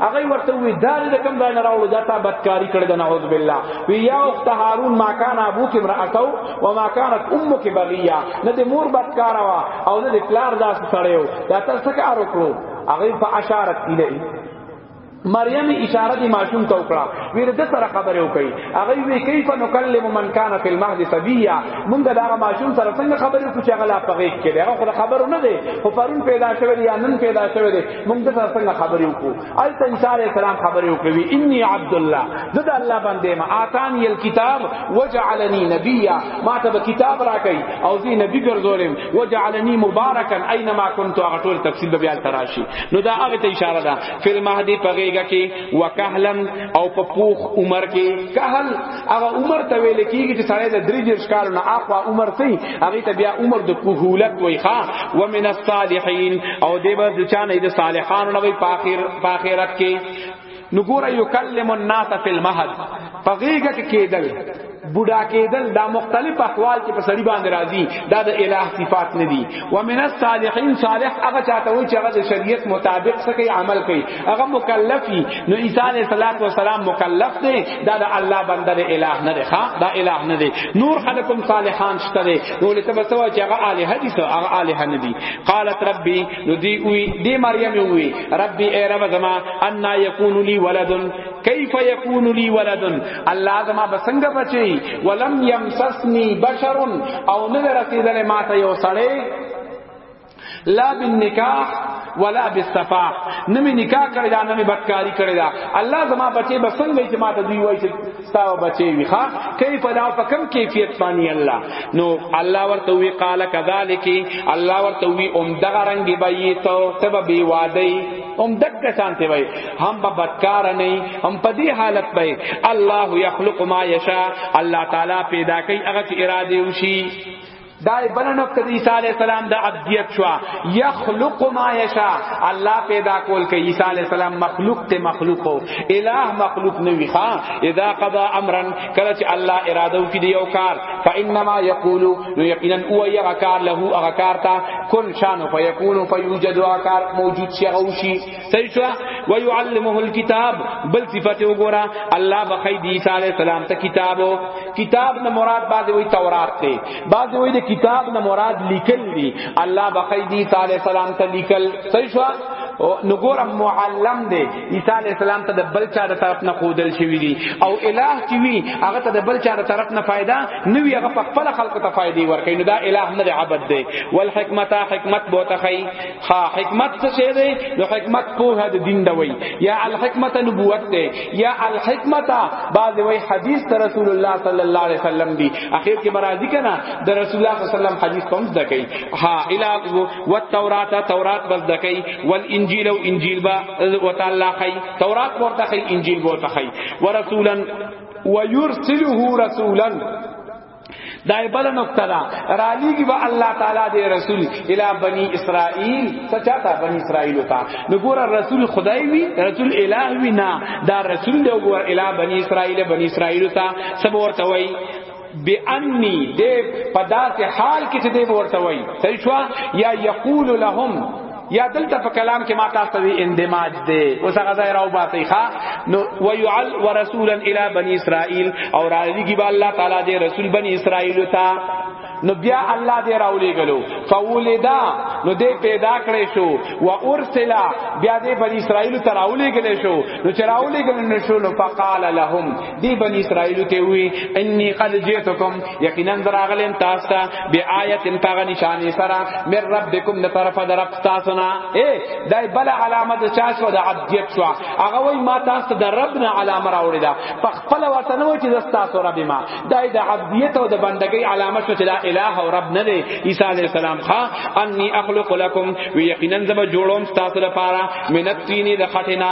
هغه ورته وی دا د کوم ځای نه راوړو دا تا بدکاری کړی دا نعوذ بالله وی یا اخت هارون ما کان ابوک امراتو و ما کانت امک بغیا نه د مور بدکار وا او نه د پلار داس سړیو دا تر څه کار وکړو هغه په اشاره الی مریم اشاره دی ماشوم ته وکړه ویر د سره خبره وکړي هغه وی کیف نکلم من کان فی المهد صبیا مونږ دا ماشوم سره څنګه خبره وکړو چې هغه لا پغې کړي هغه خبره نه دی خو پرون پیدا شوی یا نن پیدا شوی دی موږ د څنګه خبرې وکړو الته عیسی علیه السلام خبرې وکړي انی عبد الله زه د الله باندې ما آتان یل کتاب وجعلنی نبیا ما ته به کتاب راکړي او زه نبی ګرځولم وجعلنی مبارکا اینما کنت هغه ټول تفصیل به بیا تراشی نو دا هغه ته اشاره ده فل مهدی پغېګه کې وکهلن او په پوخ عمر کې کهل هغه عمر ته ویل کیږي چې سړی د درې دیرش کال نه اخوا عمر سي هغه ته بیا عمر د کهولت وای ښا ومن الصالحین او دی به د چانه د صالحانو نه وي په اخر په اخرت کې نو ګوره یکلم الناس فی المهد پغیګه کې کېدل بوډا کېدل دا مختلف احوال چې په سړي باندې راځي دا د الٰه صفات نه دي ومن الصالحین صالح هغه چاته وي چې هغه د شریعت مطابق څه کوي عمل کوي هغه مکلفی نو عیسی علیہ الصلوۃ والسلام مکلف دی دا د الله بنده دی الہ نه دی ها دا الہ نه دی نور خلقم صالحان شته دی نو لته بسوا چې هغه الہ دی سو هغه الہ نه دی قالت ربی نو دی وی دی مریم وی ربی ای رب زما ان یکون لی ولد کیف یکون لی ولد الله زما بسنګ بچی ولم یمسسنی بشر او نه رسیدل ماته یو سړی لا بالنکاح ولا بالصفا نمی نکاح کړی دا نمی بدکاری کړی دا الله زما بچي بسنګ چې ما ته دی وای چې ستاو بچي وی ها کیف دا په کم کیفیت باندې الله نو الله ورته وی قال کذالک الله ورته وی ام دغه رنگي بای ته تب بی وادی ام دک شانته وای هم به بدکار نه هم په دې حالت به الله یخلق ما یشا الله تعالی پیدا کوي هغه چې اراده وشي دای بل نقطه د عیسی علی السلام د عبدیت شو یخلق ما یشا الله پیدا کول کې عیسی علی السلام مخلوق ته مخلوق او الہ مخلوق نه وی ها اذا قضا امرا کله چې الله اراده وکړي دی یو کار فانما یقول نو یقینا او یغ کار له هغه کار ته کن شان فیکون فیوجد کار موجود شي او شي صحیح شو و يعلمه الكتاب بل صفته وګورا الله بخی دی عیسی علیہ السلام ته کتابو کتاب نه مراد بعد وی تورات ته بعد وی د کتاب نه مراد لیکل دی الله بخی دی عیسی علیہ السلام ته لیکل صحیح شو نو ګورم معلم دی عیسی علی السلام ته د بل چا د طرف نه خودل شوی دی او الہ چې وی هغه ته د بل چا د طرف نه فائدہ نه وی هغه خپل خلق ته فائدې ورکړي نو دا الہ نه عبادت دی والحکمت حکمت بوتخی ها حکمت څه شی دی نو حکمت په د دین دا وای یا الحکمت نبوت دی یا الحکمت بعض وای حدیث ته رسول الله صلی الله علیه وسلم دی اخر کې مرادی کنا د رسول الله صلی الله علیه وسلم حدیث کوم دکای ها الا والتورات تورات بس دکای والانجیل او انجیل با وتعالى خی تورات ورته خی انجیل ورته خی ورسولا ويرسله رسولا دا بل نقطه دا رالیږي به الله تعالی دی رسول الی بنی اسرائیل سچا تا بنی اسرائیل تا نو ګور رسول خدای وی رسول الہ وی نه دا رسول دی ګور الی بنی اسرائیل بنی اسرائیل تا سب ورته وای بأني دې پداسه حال کې چې دې ورته وای صحیح شو یا یقول لهم یا دلته په کلام کې ما تاسو ته اندماج دی اوس هغه ځای راو باسي ښا نو ويعل ورسولا الى بني اسرائيل او را لګي با الله تعالی دې رسول بني اسرائيل ته نو بیا الله دې راولې غلو فولدا نو دې پیدا کړې شو و ارسلا بیا دې بنی اسرائیل ته راولې غلې شو نو چې راولې غلې شو نو فقال لهم دی بنی اسرائیل ته وی انی قد جئتکم یقینا دراغلم تاسو ته بیاات پاغ نشانی سرا من ربکم نه طرف در رب تاسو نه اے دای بل علامه د چا شو د عبدیت شو هغه وای ما تاسو د رب نه علامه راوړی دا په خپل وطن وای چې تاسو رب ما دای د عبدیت او د بندګۍ علامه شو چې لا اله او رب نه دی عیسی علی السلام ها انی اخلق لكم وی یقینا زب جوړوم تاسو لپاره من التین د خټینا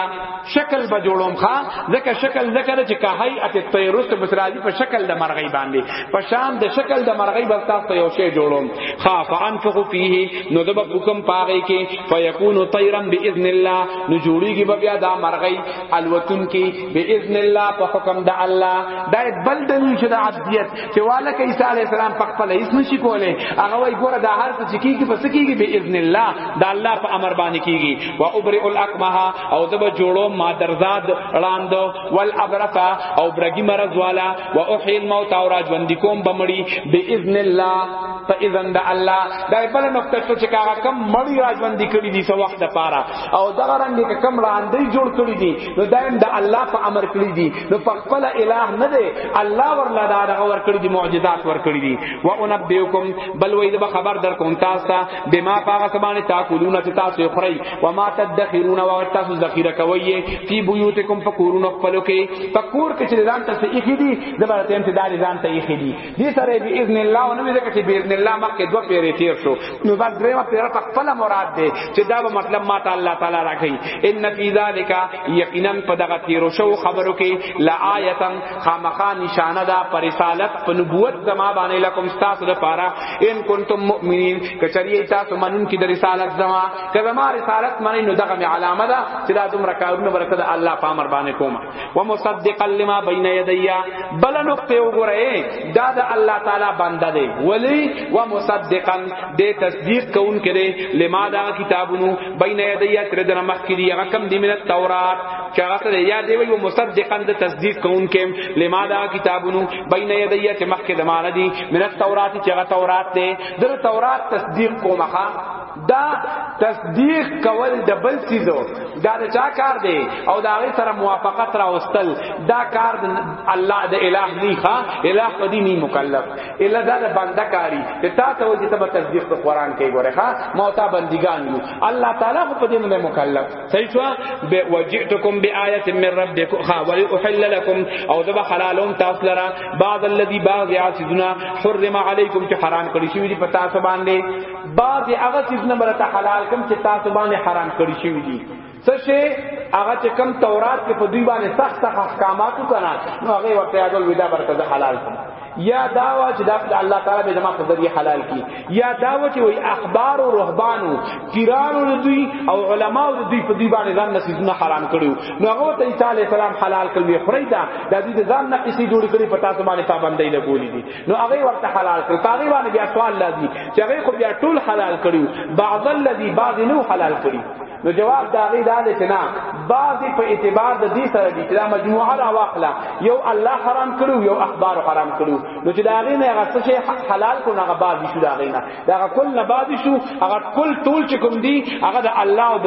شکل به جوړوم ښا ځکه شکل ذکر چې که هيئت الطيرست بسراجي په شکل د مرغۍ باندې په شان د شکل د مرغۍ بس تاسو یو شی جوړوم خا فانفخ فيه نو د حکم پاغي کې فيكون طيرا باذن الله نو جوړيږي به بیا دا مرغۍ الوتن کې باذن الله په حکم د الله دا بل دلیل چې د عبدیت چې والا کې عیسی علی السلام په خپل هیڅ نشي کولای هغه وای ګوره دا هر څه کیږي بس کیږي به اذن الله دا الله په امر باندې کیږي و ابرئ الاکمه او دب جوړو ما درزاد لاندو ول ابرفا او برګي مرز والا و احیل موت او راجوند کوم بمړي به اذن الله په اذن د الله دا بل نقطه ته چې کاغه کم مړی راځوندې کړی دي سو وخت د پاره او دغه رنګ کې کم لاندې جوړ کړی دي نو دایم د الله په امر کړی دي نو په خپل الہ نه دی الله ورلا دا دغه ور کړی دي معجزات ور کړی دي و انبئکم بل وید به خبر در کوم تاسو ته بما پاغه سبانه تاکلون چې تاسو خوري و ما تدخرون و تاسو ذخیره کوي فی بیوتکم فکورون خپلو کې فکور کې چې ځان ته یې خېدي د برتین ته دار ځان ته یې خېدي دې سره به اذن الله او نبی ځکه چې به اذن الله مخکې دوه پیری تیر شو نو بعد درېمه پیره په خپل مراد دی چې دا به مطلب ما ته الله تعالی راکړي ان فی ذلک یقینا په دغه تیر شو خبرو کې لا آیتن خامخا نشانه ده پر رسالت په نبوت زما باندې لکم تاسو د پاره ان کنتم مؤمنین کچری تاسو منون کې د رسالت زما کله ما رسالت منئ نو دغه علامه ده چې دا دومره کارونه برکت الله پامر باندې کومه ومصدقا لما بین یدیا بل نقطه وګورئ دا د الله تعالی بنده دی ولی ومصدقا د تصدیق کون کړي لما دا کتابونو بین یدیا تر دنه مخ کړي هغه کم دی من تورات چې هغه سره یا دی وی مصدقا د تصدیق کون کړي لما دا کتابونو بین یدیا چې مخ کې دمانه دی من تورات چې هغه تورات دی د تورات تصدیق کومه دا تصدیق کول د بل سیزو دا د چا کار دی او دا غي سره موافقت را وستل دا کار د الله د الٰه نه ښا الٰه په دې نه مکلف الا دا د بنده کاری ته تا ته وځي ته تصدیق په قران کې ګوره ښا موتا بندگان یو الله تعالی په دې نه مکلف صحیح شو به وجئتکم بآیه من ربکم ها ولأحل لكم او ذبا حلالون تاسو لرا بعض الذي بعض عاصدنا حرم علیکم چې حرام کړی شوی دی په تاسو باندې بعض هغه څه نه برته حلال کم چې تاسو باندې حرام کړی شوی دي څه شي هغه چې کم تورات کې په دوی باندې سخت سخت احکامات کنا نو هغه ورته یادول ودا برته حلال کم یا داوا چې دا الله تعالی به زما په ذریعہ حلال کی یا داوا چې وای اخبار او رهبانو پیرانو دوی او علما او دوی په دې باندې ځان نسیزونه حرام کړو نو هغه ته عیسی علی السلام حلال کړی خریدا د دې ځان نه کسی جوړ کړی پتا ته باندې پابندۍ لګولې دي نو هغه ورته حلال کړ په هغه باندې بیا سوال لازمي چې هغه خو بیا ټول حلال کړیو بعض الذي بعض نو حلال کړی نو جواب دا غي دا چې نه بعض په اعتبار د دې سره دي چې دا مجموعه را واخلا یو الله حرام کړو یو اخبار حرام کړو نو چې دا غي نه غسه حلال کو نه بعض شو دا غي نه دا کل نه بعد شو هغه کل ټول چې کوم دی هغه د الله او د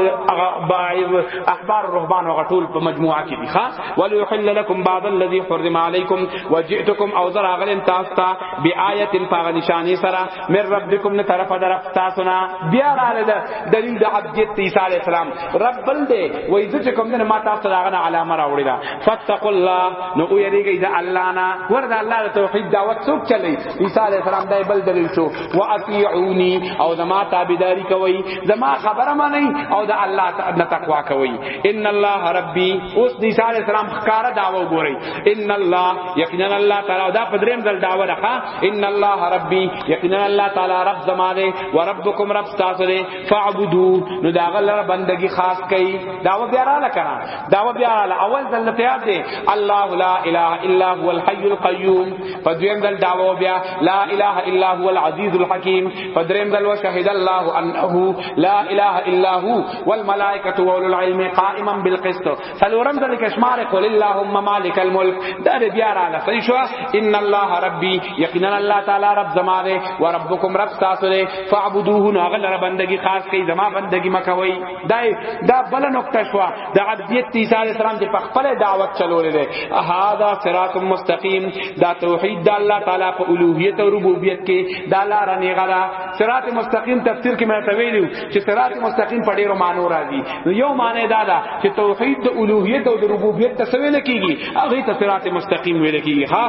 احبار الرهبان هغه ټول په مجموعه کې دي ښا ول يحل لكم بعض الذي حرم عليكم وجئتكم او زر غلم تاسو ته بیاات پاغ نشانی سره من ربکم نه طرف در تاسو نه بیا رااله د دلیل د عبدیت عیسی علی السلام رب بل دی وای ز چې کوم نه ما تاسو ته هغه علامه راوړی دا فتقوا الله نو یریږي د الله نه ورته الله د توحید دعوت څوک چلی عیسی علیہ السلام دای بل دلیل شو واطیعونی او زما تابعداری کوي زما خبره مانی او د الله تعالی تقوا کوي ان الله ربی اوس د عیسی علیہ السلام ښکارا داوا ګوري ان الله یقینا الله تعالی دا پدریم دل داوا ده ان الله ربی یقینا الله تعالی رب زما دی و ربکم رب تاسو دی فعبدو نو دا غلر بندگی خاص کوي داوا بیا را لکنا داوا بیا را اول ذلت یاد دی الله لا اله الا هو الحی القیوم په دویم دل داو بیا لا اله الا هو العزیز الحکیم په دریم دل وشهد الله انه لا اله الا هو والملائکه واولو العلم قائما بالقسط سلورم دل کشمار قل اللهم مالک الملک دا بیا را لفظ شو ان الله ربی یقینا الله تعالی رب زما دے و ربکم رب تاسو دے فاعبدوه ناغل رب بندگی خاص کی زما بندگی مکوئی دای دا بل نقطه شو د عبدیت تی صلی السلام چې په خپل دعوت چلولې ده هاذا صراط مستقیم دا توحید د الله تعالی په الوهیت او ربوبیت کې دا لار نه غلا صراط مستقیم تفسیر کې مې تویلو چې صراط مستقیم په ډیرو معنی راځي یو معنی دا ده چې توحید د الوهیت او د ربوبیت تسویل کیږي هغه ته صراط مستقیم ویل کیږي ها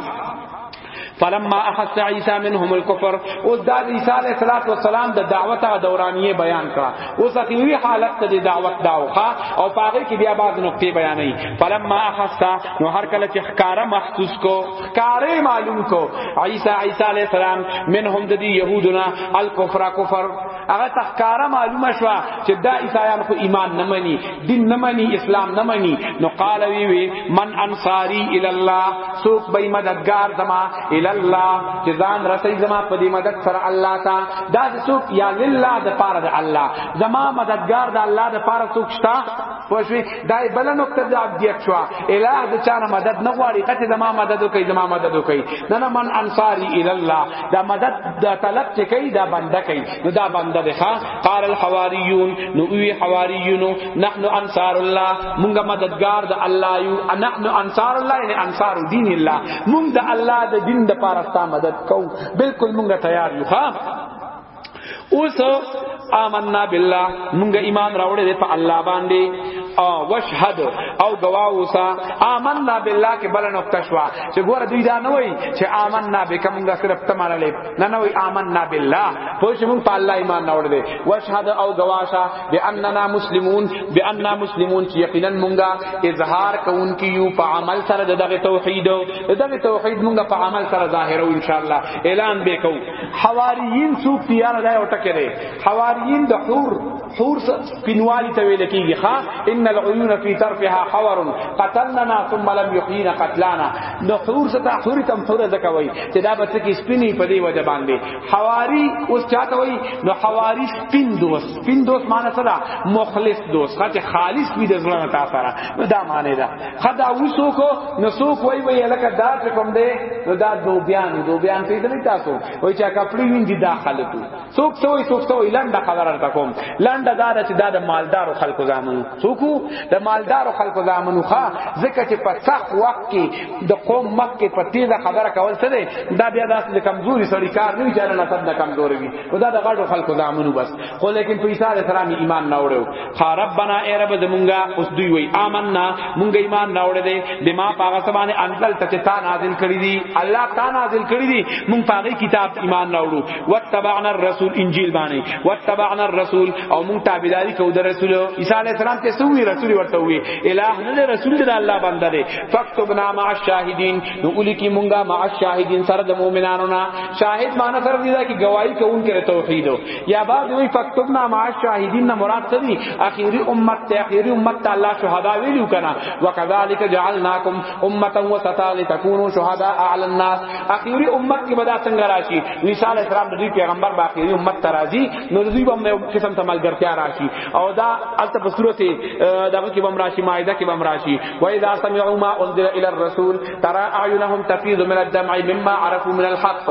فلما احس عیسی منهم الكفر اوس دا عیسی علیہ الصلوۃ والسلام د دعوت غ دورانیه بیان کړه اوس اخیری حالت ته د دعوت داوخه او پاغه کې بیا بعض نقطې بیانې فلما احس نو هر کله چې ښکارا محسوس کو ښکارې معلوم کو عیسی عیسی علیہ السلام منهم د یهودنا الکفر کفر هغه تخکاره معلومه شو چې دا عیسایان خو ایمان نه مني دین نه مني اسلام نه مني نو قال وی وی من انصاری ال الله سوق به مددگار زما ال الله چې ځان رسي زما په دې مدد سره الله تا دا سوق یا لله د پاره د الله زما مددگار د الله د پاره سوق شتا پوښوي دای بل نقطه د عبدیت شو الہ د چانه مدد نه غواړي کته زما مدد کوي زما مدد کوي نه نه من انصاری ال الله دا مدد دا طلب چې کوي دا بنده کوي نو دا بنده دی ښا قال الحواریون نو وی حواریون نحن انصار الله مونږ مددگار د الله یو نحن انصار الله یعنی انصار دین الله مونږ د الله د دین د پاره مدد کوو بالکل مونږ تیار یو ښا اوس آمنا بالله مونږه ایمان راوړې په الله باندې او وشهد او گواه اوسا آمنا بالله کې بل نقطه شوا چې ګوره دوی دا نه وای چې آمنا بک مونږه صرف تماله لې نه نه وای آمنا بالله په شی مونږ په الله ایمان راوړې وشهد او گواشا باننا مسلمون باننا مسلمون چې یقینا مونږه اظهار کوونکی یو په عمل سره دغه توحید دغه توحید مونږه په عمل سره ظاهرو ان شاء الله اعلان به کوو حواریین څوک دی یاره دا یو ټکی دی حواریین د حور حور پینوالی ته ویل کیږي ها ان العيون فی طرفها حور قتلنا ثم لم يحيينا قتلانا نو حور ستا حور تم حور زکوي چې دا به څه سپینی په دی وجه باندې حواری اوس چاته وای نو حواری سپین دوست سپین دوست معنی څه ده مخلص دوست خاطر خالص وي د زړه نه تاسو دا معنی ده خدا وسو کو نو سو کوئی وی لکه دا کوم دی نو دا دو بیان دو بیان ته دې تاسو وای چې کپړی وینځي دا خلکو څوک سوې څوک سوې لنډه خبره تا کوم لنډه دار چې دا د مالدارو خلکو زامنو څوک د مالدارو خلکو زامنو ښا ځکه چې په صح وخت کې د قوم مخ کې په تیزه خبره کول څه دی دا بیا داس د کمزوري سړی کار نه ویل نه تد کمزوري وي او دا د غړو خلکو زامنو بس خو لیکن په عیسی علیه السلام ایمان نه وړو قال ربنا اے رب زمونږه اوس دوی وای آمنا مونږ ایمان راوړې دي بما پاغه سبانه انزل ته تا نازل کړی دي الله تا نازل کړی دي مونږ پاغه کتاب ایمان راوړو وتبعنا الرسول انجیل باندې وتبعنا الرسول او مونږ تابعداري کو در رسول عیسی علی السلام ته سوې رسول ورته وی الہ نه رسول دی الله بنده دی فكتبنا مع الشاهدين نو اولی کی مونږه مع الشاهدين سره د مؤمنانو نه شاهد معنی سره دی دا کی گواہی کوونکې توحید یا بعد وی فکتبنا مع الشاهدین نه مراد څه دی اخیری امت ته اخیری امت ته الله شهدا ویلو کنا وکذالک جعلناکم امه وسطا لتكونوا شهداء علی الناس اخیری امت کې بدا څنګه راشي مثال اسلام د پیغمبر با اخیری امت ترازی نو دوی به یو قسم ته ملګرتیا راشي او دا الته په صورت دغه کې بم راشي مائده کې بم راشي و اذا سمعوا ما انزل الى الرسول ترى اعينهم تفيض من الدمع مما عرفوا من الحق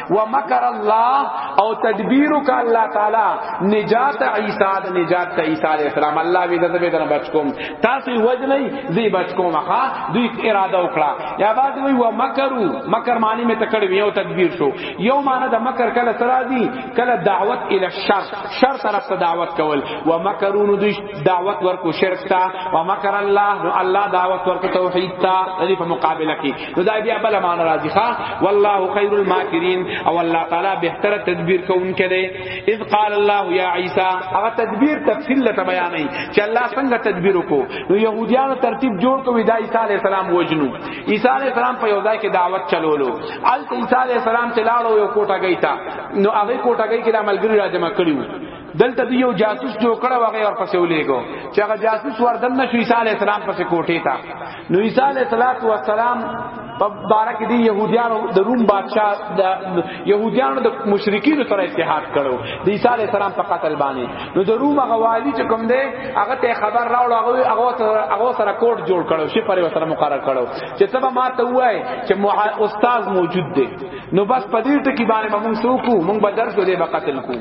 ومکر الله او تدبیر کا الله تعالی نجات عیسی د نجات ته عیسی علیہ السلام الله وی دته دنه بچ کوم تاسو وجه نه زی بچ کوم ها دوی اراده وکړه یا بعد وی ومکرو مکر معنی می تکړه وی او تدبیر شو یو معنی د مکر کله سره دی کله دعوت ال الشر شر طرف ته دعوت کول ومکرون دوی دعوت ورکو شرک تا ومکر الله الله دعوت ورکو توحید تا دې په مقابله کې نو دا بیا بل معنا راځي ښا والله خیر الماکرین او الله تعالی بهتر تدبیر کوونکی دی اذ قال الله یا عیسی هغه تدبیر تفصیل لته بیانې چې الله څنګه تدبیر وکړو نو يهودیانو ترتیب جوړ کوي دا عیسی علی السلام وجنو عیسی علی السلام په یو ځای کې دعوت چلولو ال عیسی علی السلام چې لاړو یو کوټه گئی تا نو هغه کوټه گئی کې د عملګری راځم کړیو دلته دی یو جاسوس جوړ کړه وغه ور پسې ولېګو چې هغه جاسوس وردن نشو عیسی علی السلام پسې کوټه تا نو عیسی علی السلام په بارک دی يهوديانو د روم بادشاہ د يهوديانو د مشرکین سره اتحاد کړو د عیسی علی السلام په قتل باندې نو د روم غوالی چې کوم دی هغه ته خبر راوړ هغه هغه هغه سره کوټ جوړ کړو شي پر سره مقرر کړو چې تبه ما ته وای چې استاد موجود دی نو بس پدې ټکی باندې موږ سوکو موږ به درس دې به قتل کو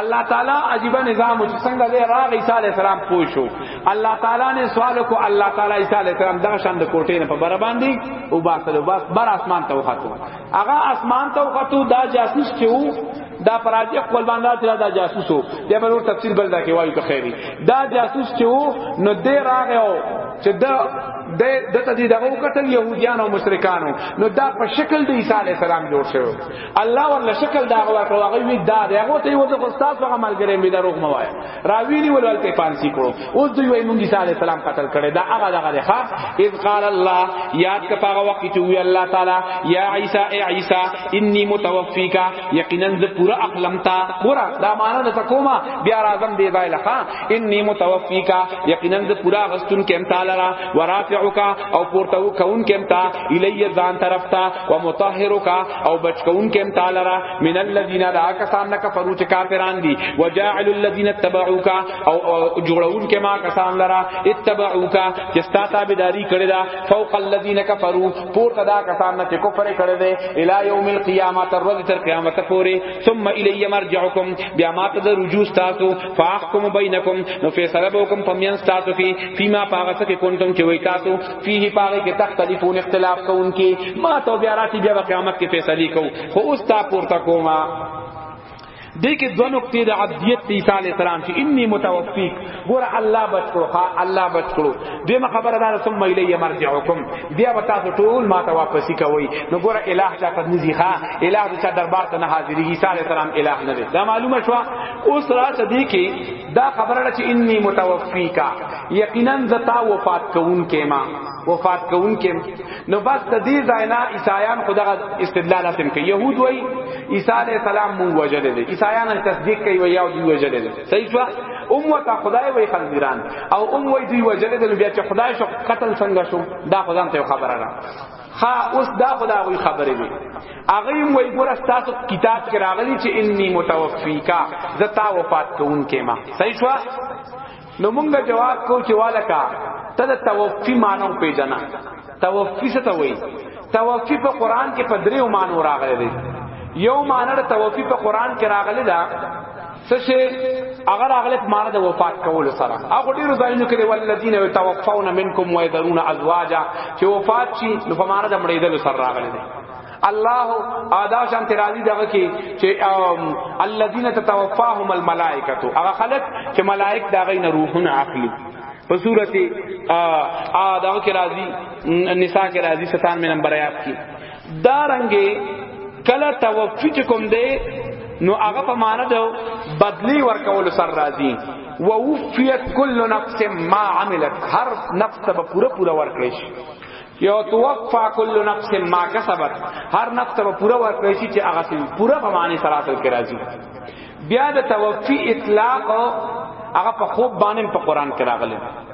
الله تعالی عجیب نظام چې څنګه دی راغ عیسی علی السلام پوښو الله تعالی نے سوال کو الله تعالی عیسی علی السلام دا شان د کوټې نه په بر باندې او باسل بس بر اسمان ته وختو هغه اسمان ته وختو دا جاسوس چې وو دا پراجی خپل باندې تر دا جاسوس وو دا به نور تفصیل بل دا کې وایو که خیری دا جاسوس چې وو نو دې راغ او چې دا د د تدې دغه وکټل يهوديان او مشرکانو نو دا په شکل د عيسى عليه السلام جوړ شوی الله ورله شکل دا غوا کړو هغه وی دا دی هغه ته ورته استاد هغه ملګری می دروغ مو وای راوی دی ولول ته پانسی کړو اوس دوی وای مونږ صلی الله سلام قتل کړي دا هغه دغه دی ها اذ قال الله یاد ک پاغه وخت چې وی الله تعالی یا عیسی ای عیسی انی متوفیکا یقینا ز پورا اقلمتا پورا دا معنا د تکوما بیا راځم دی ځای لخوا انی متوفیکا یقینا ز پورا غستون کې امتالا ورافعک او پورته کون کم تا الی ځان طرف تا و مطهرک او بچ کون کم تا لرا من الذین دا کسان نه کفرو چې کافران دي وجاعل الذین تبعوک او جوړون کما کسان لرا اتبعوک چې ستا تابعداری کړی دا فوق الذین کفرو پورته دا کسان نه چې کفر کړی دی الی یوم القیامه تر ورځې تر قیامت پورې ثم الی مرجعکم بیا ما ته رجوع تاسو فاحکم بینکم نو فیصله به وکم پمیان تاسو کې فيما پاغه څه کې کونتم چې وای تاسو فيه پاغه کې تختلفون اختلاف کوونکې ما تو بیا راتی بیا قیامت کې فیصله کو خو اوس تا پورته کوما دې کې دوه نقطې د عبدیت د عیسی علی السلام چې انی متوفیق ګور الله بچ کړو ها الله بچ کړو دې ما خبره دار ثم الی مرجعکم بیا به تاسو ټول ما ته واپسی کوي نو ګور الہ چا ته نزیخه الہ د چا دربار ته نه حاضرې عیسی علی السلام الہ نه دی دا معلومه شو اوس راشه دی کې دا خبره ده چې انی متوفیکا یقینا زتا وفات کوون کېما وفات کوون کې نو بس د دې ځاینا عیسایان خدغه استدلال اسم کوي يهود وای عیسی علی السلام مو وجل دي عیسایان تصدیق کوي وای او دی وجل دي صحیح شو ام وتا خدای وای خنزیران او ام وای دی وجل دي بیا چې خدای شو قتل څنګه شو دا خدان ته خبره ده ها اوس دا خدا غوی خبرې وي هغه یې وای ګور تاسو کتاب کې راغلی چې انی متوفیکا زتا وفات کوونکې ما صحیح شو نو مونږه جواب کو چې والکا ته د توفی مانو پیژنه توفی څه ته وای توفی په قران کې په دریو مانو راغلی دی یو مانر توفی په قران کې راغلی دا څه شي هغه راغله په معنی د وفات کولو سره هغه ډیرو ځایونو کې ولذین یتوفون منکم ويذرون ازواجا چې وفات شي نو په معنی د مړیدل سره راغله دي الله ادا شان ترازی دغه کې چې الذین تتوفاهم الملائکه هغه خلق چې ملائک دغه نه روحونه اخلي په صورت ا دغه کې راځي نساء کې راځي 97 نمبر آیات کې دارنګي کله توفی چې کوم دی نو هغه په معنا ده بدلی ورکول سر راځي ووفیت کل نفس ما عملت هر نفس ته پوره پوره ورکړي شي یو توفا کل نفس ما کسبت هر نفس ته پوره ورکړي شي چې هغه سي پوره په معنی سره اصل کې راځي بیا د توفی اطلاق هغه په خوب باندې په قران کې راغلی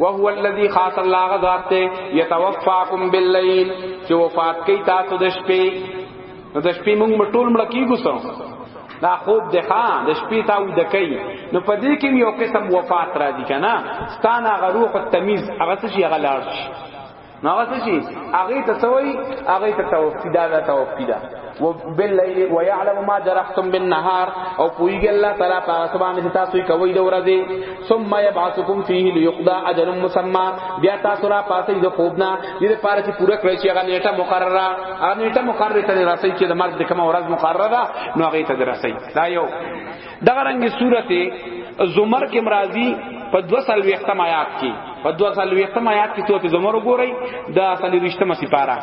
وهو الذي خاص الله غذات ته يتوفاكم بالليل چې وفات کوي تاسو د شپې نو د شپې موږ ټول مړ کیږو سو دا خوب د ښا د شپې تا و د کوي نو په دې کې یو قسم وفات راځي کنه ستانه غروح التمیز هغه څه هغه لاړ شي نو هغه څه شي هغه ته سوي هغه ته توفی دا دا توفی دا وبالليل ويعلم ما جرحتم بالنهار او پویګ الله تعالی په سبحانه چې تاسو یې کوي د ورځې ثم يبعثكم فيه ليقضى اجل مسمى بیا تاسو را پاسې د خوبنا دې لپاره چې پوره کړی چې هغه نیټه مقرره هغه نیټه مقرره ته رسي چې د مرګ د کوم ورځ مقرره نو هغه ته رسي دا یو دغه رنګ سورته زمر کې مرাজি په 200 آیات کې په 200 آیات کې سورته زمر وګورئ د اصلي رښتما سپاره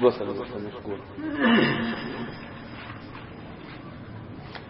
دوه سره دوه سره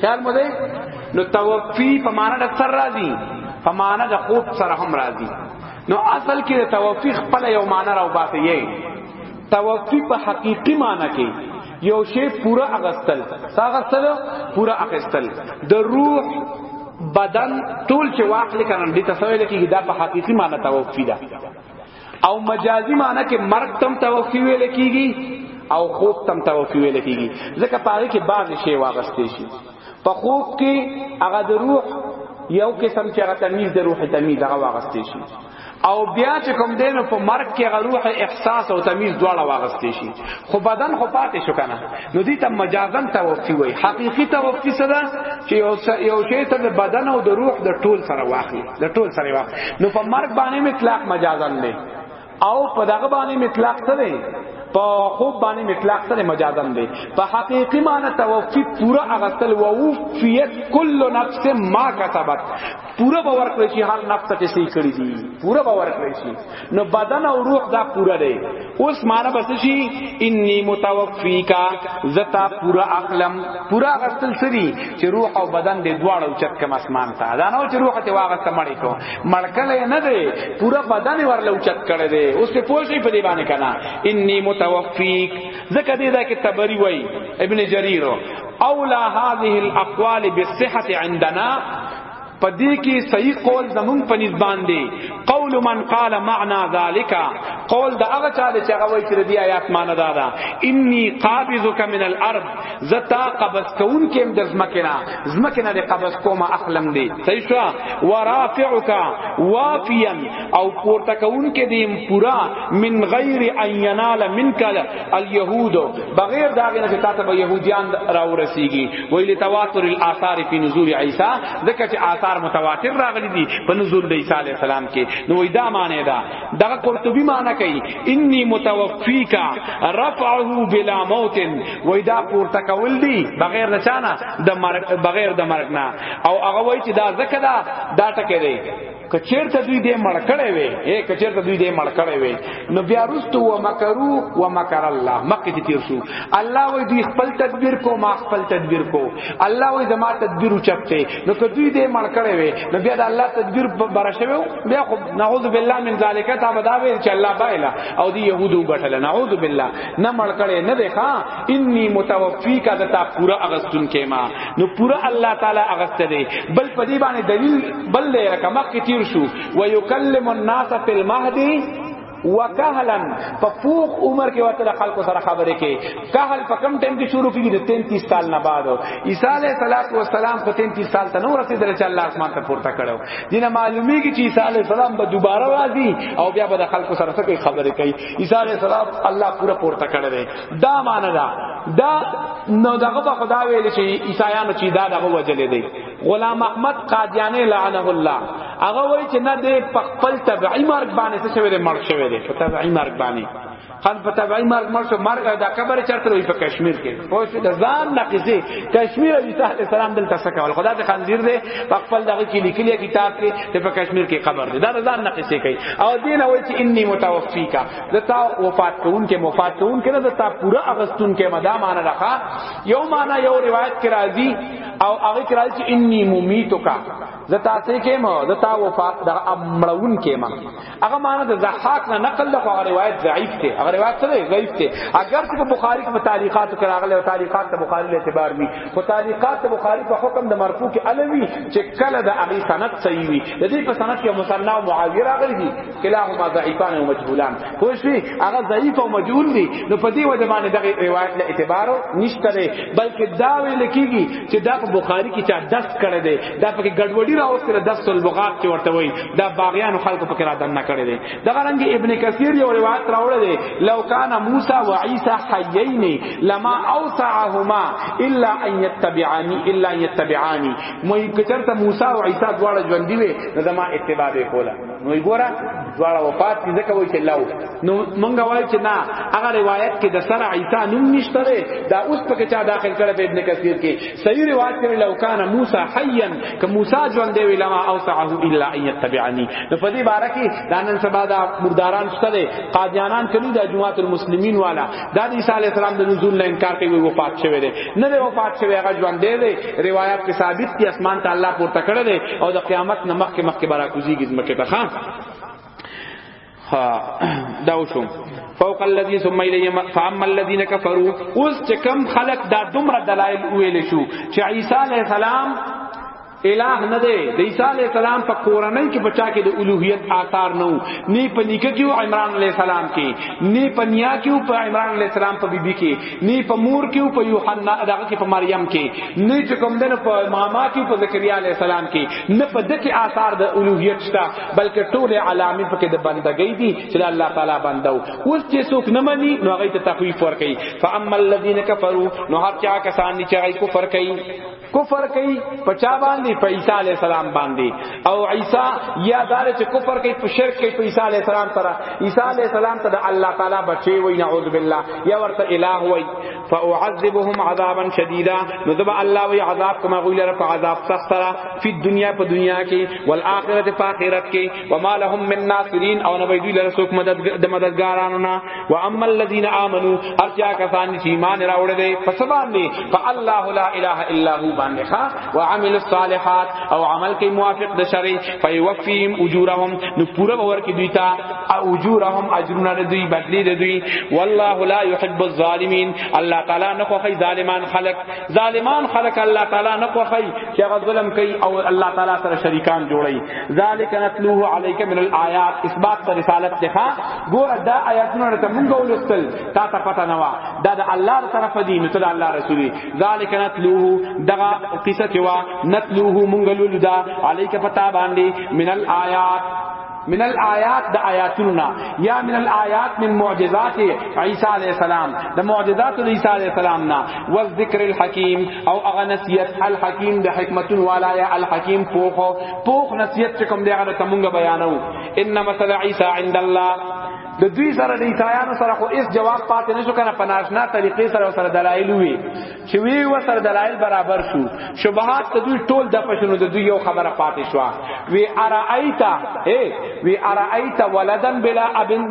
خیال مو دی نو توفی په معنا د سر راځي په معنا د خوب سره هم راځي نو اصل کې د توفی خپل یو معنا راو باسي یې توفی په حقيقي معنا کې یو شی پورا اغستل ساغستل پورا اغستل د روح بدن ټول چې واخلې کنه دې تسویل کې دا په حقيقي معنا توفی ده او مجازی معنی کې مرګ تم توفی ویل کیږي او خوب تم توفی ویل کیږي ځکه پاره کې بعض شی واغستې شي په خوب کې هغه د روح یو قسم چې هغه تمیز د روح تمیز هغه واغستې شي او بیا چې کوم دینو په مرګ کې هغه روح احساس او تمیز دواړه واغستې شي خو بدن خو پاتې شو کنه نو دې ته مجازن توفی وای حقيقي توفی سره چې یو یو شی ته بدن او د روح د ټول سره واخلي د ټول سره واخ نو په مرګ باندې مطلق مجازن دی او په دغه باندې مطلق څه دی په خوب باندې مطلق سره مجازن دی په حقيقي معنی توفي پورا اغتل و وفيت كل نفس ما كسبت پورا باور کړی چې هر نفس ته څه کړی دی پورا باور کړی چې نو بدن او روح دا پورا دی اوس معنی بس شي انی متوفیکا زتا پورا عقلم پورا غسل سری چې روح او بدن دې دواړو چت کم اسمان ته دا نو چې روح ته واغسته مړی کو مړکل نه دی پورا بدن ورلو چت کړی دی اوس په پوښی په دی باندې کنا انی متوفیک زکه دې دا کې تبری وای ابن جریر اولا هذه الاقوال بالصحه عندنا پدې کې صحیح قول زمون په نسبان دی قول من قال معنا ذالک قول دا هغه چا چې هغه وایي چې دی آیات معنا دا ده انی قابضک من الارض زتا قبض کون کې د زمکنا زمکنا دې قبض کوم اخلم دی صحیح شو ورافعک وافیا او پورته کون کې دې پورا من غیر ان ینال منک اليهود بغیر دا غنه چې تاسو به يهوديان راورسیږي ویل تواتر الاثار فی نزول عیسی ځکه چې آثار متواتر راغلي دي په نزول د عیسی علی السلام کې نو دا معنی دا دغه قرطبی معنی کوي انی متوفیکا رفعه بلا موت وای دا پورته کول دي بغیر د چانه د مرګ بغیر د مرګ نه او هغه وای چې دا ځکه دا دا ټکه دی کچیرته دوی دې مړ کړي وي اے کچیرته دوی دې مړ کړي وي نو بیا رستو و مکرو و مکر الله مکه دې تیر شو الله وې دوی خپل تدبیر کو ما خپل تدبیر کو الله وې زما تدبیر چپته نو که دوی دې مړ کړي وي نو بیا د الله تدبیر برشوي بیا خو نعوذ بالله من ذالک تا بداوي چې الله بایلا او دې يهودو بټل نعوذ بالله نه مړ کړي نه ده ها انی متوفی کا دتا پورا اغستون کما نو پورا الله تعالی اغست دې بل پدی باندې دلیل بل دی لکه مخکې تیر شو ويکلم الناس فی المهدی وکهلا په فوق عمر کې وته خلکو سره خبرې کې کهل په کم ټیم کې شروع کیږي د 33 سال نه بعد عیسی علیه صلوات و سلام په 33 سال ته نو رسیدل چې الله اسمان ته پورته کړو دینه معلومیږي چې عیسی علیه السلام به دوباره راځي او بیا به د خلکو سره څه خبرې کوي عیسی علیه السلام الله پورا پورته کړی دا معنی دا دا نو دغه په خدا ویل چې عیسایانو چې دا دغه وجلې دی غلام احمد قادیانی لعنه الله هغه وای چې نه دی په خپل تبعی مرګ باندې څه شوی دی مرګ شوی دی په تبعی مرګ باندې خان په تبعی مرګ مړ شو مرګ دا قبر چرته وی په کشمیر کې خو شو د ځان نقصې کشمیر علی صاحب السلام دلته څه کول خدا ته خنزیر دی په خپل دغه کې لیکلی کتاب کې چې په کشمیر کې قبر دی دا ځان نقصې کوي او دین وای چې انی متوفی کا دتا وفات کون کې مفات کون کې نه دتا پورا اغستون کې مدا مان راخه یو معنا یو روایت کې راځي او هغه کرا چې انی ممیتو کا زتا سه کېما زتا وفات د امرون کېما هغه معنی د زحاق نه نقل له هغه روایت ضعیف دی هغه روایت سره ضعیف دی اگر چې بخاری کې تعلیقات کرا غل او تعلیقات ته بخاری له اعتبار وی او تعلیقات ته بخاری په حکم د مرفوع کې علوی چې کله د هغه سند صحیح وی د دې په سند کې مصنع معاویه راغلی دی کلاهما ضعیفان او مجهولان خو شي هغه ضعیف او مجهول دي نو په دې وجه باندې دغه روایت له اعتبار نشته لري بلکې دا ویل کیږي چې دا په بخاری کې چا دس کړی دی دا په کې ګډوډي راوستي دا دس البغات چې ورته وایي دا باغیان خلکو په کې را دنه کړی دی دا رنګ ابن کثیر یو روایت راوړی دی لو کان موسی و عیسی حیین لما اوسعهما الا ان یتبعانی الا ان یتبعانی مې کچرته موسی او عیسی دواړه ژوند دی نو زما اتباع وکولا نو ګورا دواړه وفات دي ځکه وایي چې لاو نو مونږ وایو چې نه هغه روایت کې د سره عیسی نوم نشته دی دا اوس په کې چا داخل کړه په ابن کثیر کې صحیح روایت کې لو کان موسی حیا ک موسی ژوند دی ویلا ما اوسعه الا ان يتبعني نو په دې باره کې دانن سبا دا مرداران شته دی قادیانان کلی د جماعت المسلمین والا دا د عیسی علی السلام د نزول نه انکار کوي وو پات شوی دی نه دی وفات شوی هغه ژوند دی دی روایت کې ثابت دی اسمان ته الله پورته کړی دی او د قیامت نه مخکې مخکې برا کوزیږي مکه ته خان ها دا وشو فوق الذي ثم الي فاما الذين كفروا اوس چې کم خلق دا دومره دلایل ویل شو چې عیسی علی السلام الہ نه دی د عیسی علی السلام په کورنۍ کې بچا کې د الوهیت آثار نه وو نه په نیکه کې او عمران علی السلام کې نه په نیا کې او په عمران علی السلام په بیبي کې نه په مور کې او په یوحنا دغه کې په مریم کې نه چې کوم دنه په ماما کې په زکریا علی السلام کې نه په دغه آثار د الوهیت شته بلکې ټول علامې پکې د بندګۍ دي چې الله تعالی بندو اوس چې څوک نه مني نو هغه ته تخویف ورکړي فاما الذين كفروا نو هر چا کسان چې هغه کفر کوي کفر کوي پچا باندې په عیسی علی السلام باندې او عیسی یا دار چې کفر کوي په شرک کوي په عیسی علی السلام سره عیسی علی السلام ته د الله تعالی بچي وي نعوذ بالله یا ورته الہ وي فاعذبهم عذابا شدیدا نو دب الله وی عذاب کما غوی لره په عذاب سخت سره په دنیا په دنیا کې والآخرت په آخرت کې وما لهم من ناصرین او نبی دوی لره څوک مدد د مددګارانو نه و اما الذين امنوا ارجا کسان چې ایمان راوړل دي په سبا باندې فالله لا اله الا هو باندې ښا وعمل الصالحات او عمل کې موافق د شرع فيوفيهم اجورهم نو پورا باور کې دوی ته اجورهم اجرونه دوی بدلی د دوی والله لا يحب الظالمين الله تعالی نه خوښي ظالمان خلق ظالمان خلق الله تعالی نه خوښي چې هغه ظلم کوي او الله تعالی سره شریکان جوړي ذالک نتلوه علیک من الآیات اثبات پر رسالت ته ګور دا آیاتونه ته مونږ ولستل تا ته پته نه وا دا د الله طرف دی نو ته الله رسولي ذالک نتلوه دغه قصه چې وا نتلوه مونږ لولو دا علیک پتا باندې من الآیات من الآیات د آیاتنا یا من الآیات من معجزات عیسی علیہ السلام د معجزات د عیسی علیہ السلام نا والذکر الحکیم او اغه نصیحت الحکیم د حکمت والا یا الحکیم پوخ پوخ نصیحت کوم دی هغه تمونګ بیانو ان مثل عیسی عند الله د دوی سره د عیسایانو سره خو اس جواب پاتې نشو کنه په ناشنا طریقې سره سره دلایل وی چې وی وسر دلایل برابر شو شبهات ته دوی ټول د پښونو د دوی یو خبره پاتې شو وی ارایتا اے وی ارایتا ولدن بلا ابن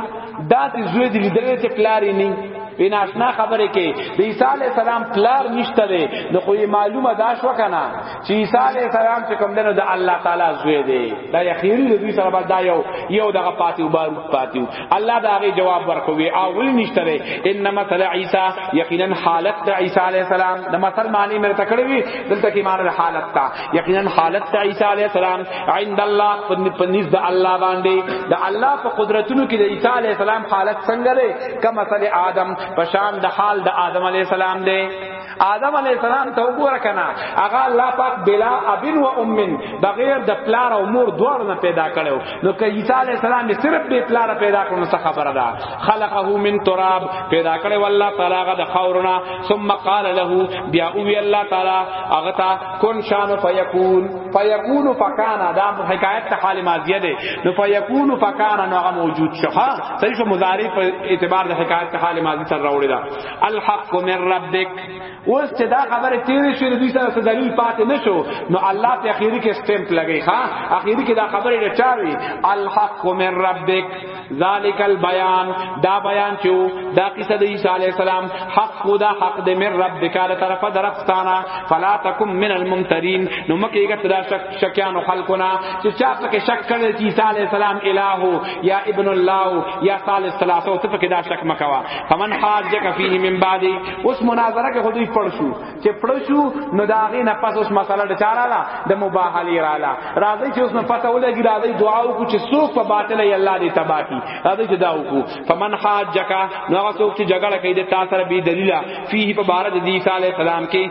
دا چې زوی دې لیدل چې پلاری نه وی ناشنا خبره کې د عیسی علی السلام پلار نشته دی نو خو معلومه دا شو کنه چې عیسی علی السلام چې کوم دنو د الله تعالی زوی دی دا یخیری د دوی سره دا یو یو دغه پاتیو بار پاتیو الله دا غي جواب ورکوي او ول نشته دی ان مثل عیسی یقینا حالت د عیسی علی السلام د مثل معنی مې تکړه وی دلته کې معنی د حالت تا یقینا حالت د عیسی علی السلام عند الله پنځ د الله باندې د الله په قدرتونو کې د عیسی علی السلام حالت څنګه دی کما مثل آدم پشان د حال د آدم علی السلام دی آدم علی السلام ته وګوره کنه هغه الله پاک بلا ابن و ام بغیر د پلار او مور دوړ نه پیدا کړو نو که عیسی علی السلام به صرف به پلار پیدا کړو څه خبره ده خلقه من تراب پیدا کړو والله تعالی هغه د خورنا ثم قال له بیا او الله تعالی هغه تا کن شان فیکون فیکون فکان دا حکایت ته حال ماضیه ده نو فیکون فکان نو هغه موجود شو ها صحیح مضارع په اعتبار د حکایت ته حال ماضی سره راوړی دا الحق من ربک اوس چې دا خبره تیرې شوې دوی سره څه دلیل پاتې نشو نو الله په اخیری کې سټمپ لګی ها اخیری کې دا خبره رچاوي الحق من ربک ذالک البیان دا بیان چې دا قصه د عیسی علی السلام حق خدا حق د من ربک له طرفه درفتانا فلا تکم من الممترین نو مکه یې ګټه دا شک شکیانو خلقنا چې چا پکې شک کړی چې عیسی علی السلام الہ یا ابن الله یا ثالث ثلاثه او پکې دا شک مکوا فمن حاجک فیه من بعد اوس مناظره کې خودی پړ شو چې پړ شو نو دا غي نه پس اوس مسله د چاره لا د مباهلی را لا راځي چې اوس نه پته ولګي راځي دعا وکړو چې څوک په باطل ای الله دې تبا کی راځي چې دا وکړو فمن حاجک نو هغه څوک چې جګړه کوي د تاسو سره بی دلیل فیه په بار د عیسی علی السلام کې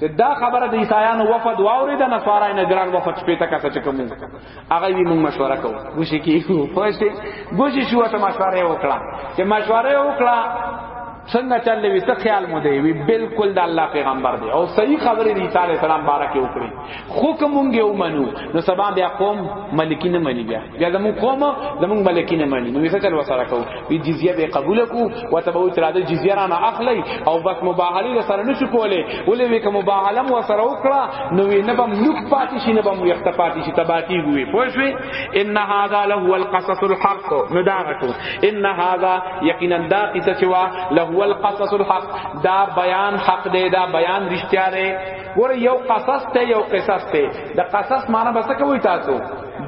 چې دا خبره د عیسایانو وفد واوري د نصارا نه ګران وفد شپې ته کسه چکم هغه یې موږ مشوره کوو ګوشي کیو پښې ګوشي شو ته مشوره وکړه چې مشوره وکړه څنګه چلې وي څه خیال مو دی وی بالکل د الله پیغمبر دی او صحیح خبرې دی تعالی سلام بارک وکړي حکم مونږ یو منو نو سبا بیا قوم ملکی نه منی بیا بیا زمون قوم زمون ملکی نه مانی نو څه چل وسره کو وی جزیه به قبول کو و تبو تر د جزیه را نه اخلی او بس مباهله سره نشو کوله ولې وی کوم مباهله مو سره وکړه نو نه بم نوک پاتې شي نه بم یخت پاتې شي تباتی وی پوښوي ان هاذا له القصص الحق نو دا غټو ان هاذا یقینا دا قصه چې وا له القصص الحق دا بیان حق دی دا بیان رښتیا دی ګوره یو قصص ته یو قصص ته د قصص معنی بس کوي تاسو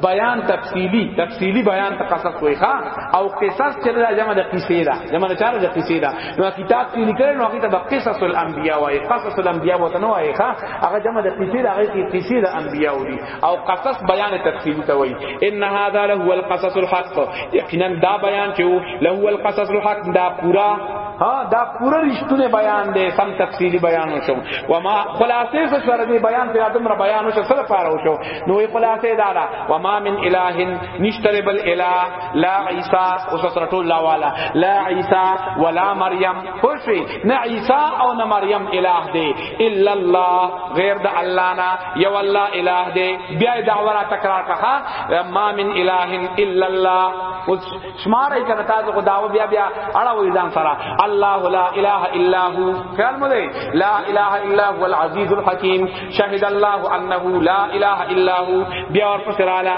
بیان تفصیلی تفصیلی بیان ته قصص وای ښا او قصص چې دا جمع د قصې ده جمع د چاره د قصې ده نو کتاب کې لیکل نو هغه ته قصص الانبیاء وای قصص الانبیاء وته نو وای ښا هغه جمع د قصې ده هغه کې قصې د انبیاء دي او قصص بیان تفصیلی ته وای ان هذا له هو القصص الحق یقینا دا بیان چې له هو القصص الحق دا پورا ها دا پورا رښتونه بیان دی سم تفصیلی بیان وشو و ما خلاصې سره بیان په ادم را بیان وشو سره پاره وشو نو خلاصه دا دا و ما من اله نشتر بل اله لا عیسی او سره ټول لا والا لا عیسی ولا مریم خوشی نه عیسی او نه مریم اله دی الا الله غیر د الله نه یو الله اله دی بیا دعوه تکرار کړه ما من اله الا الله اوس شمارای کنه تاسو کو داو بیا بیا اړه وې ځان سره الله لا اله الا هو خیال مو لا اله الا هو العزیز الحکیم شهد الله انه لا اله الا هو بیا ور پس رالا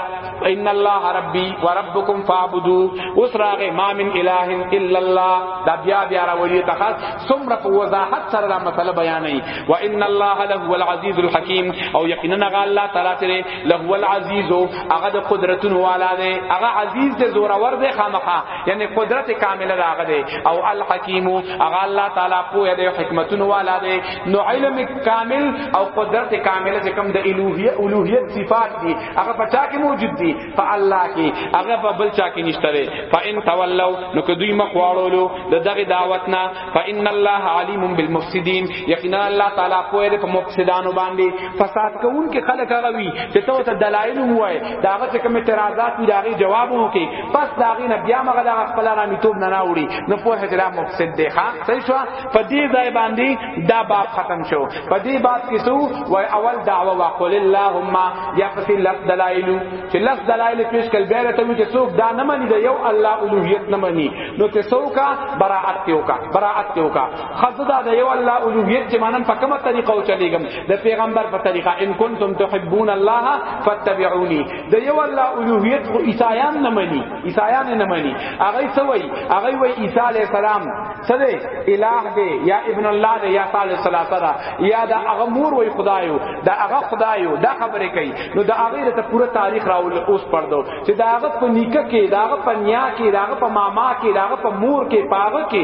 ان الله ربي وربكم فاعبدوا اسراغ ما من اله الا الله دا بیا بیا را ولی تخص سمر په وضاحت سره دا مسله بیانې و ان الله له العزيز الحكيم او یقینا غ الله تعالی تر له العزيز هغه د قدرتونو والا دی هغه عزیز دی زور ور دی خامخا یعنی قدرت کامله راغ دی او الحکیم هغه الله تعالی په دې حکمتونو والا دی نو علم کامل او قدرت کامله چې کوم د الوهیت الوهیت صفات دي هغه پچا کې موجود دي په الله کې هغه په بل چا کې نشته لري فإن تولوا نو کدوې مخواړولو د دغه دعوت نه فإن الله علیم بالمفسدين یقینا الله تعالی کوی په مفسدانو باندې فساد کوون کې خلک هغه وي چې ته ته دلایل وای دا هغه چې کوم اعتراضات دي هغه جواب وکي پس دا هغه نه بیا مغه د خپل رامیتوب نه نه وړي نو په هغه مفسد دی ها صحیح شو په دې ځای باندې دا باب ختم شو په دې باب کې سو وای اول دعوه وقول اللهم یا پسې لفظ دلایل چې لفظ دلایل پیش کړي به ته چې څوک دا نه مانی دا یو الله اولوہیت نه مانی نو ته څوک براءت ته وکا براءت ته وکا خددا دا یو الله اولوہیت چې مانن په کومه طریقه او چلیږم د پیغمبر په طریقه ان کنتم تحبون الله فاتبعوني دا یو الله اولوہیت خو عیسایان نه مانی عیسایان نه مانی هغه سوی هغه وای عیسی علی السلام سده الہ دی یا ابن الله دی یا صالح ثلاثه دا یا دا هغه مور وای خدایو دا هغه خدایو دا خبره کوي نو دا هغه ته پوره تاریخ راول اوس پردو چې دا هغه په نیکه کې دا هغه په نیا کې دا هغه په ماما کې دا هغه په مور کې پاغه کې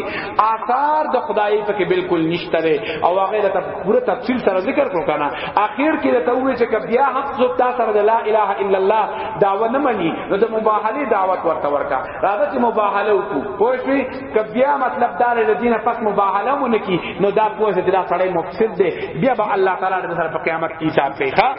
آثار د خدای په کې بالکل نشته دی او هغه ته پوره تفصیل سره ذکر کړو کنه اخر کې ته وې چې بیا حق زو تا سره د لا اله الا الله داوا نه مني نو د مباهله دعوت ورته ورکا راځي مباهله وکړو پوه شئ که بیا مطلب دار د دینه پس مباهله مونږ کی نو دا پوهه چې دا سړی مفسد دی بیا به الله تعالی د سره په قیامت کې حساب کوي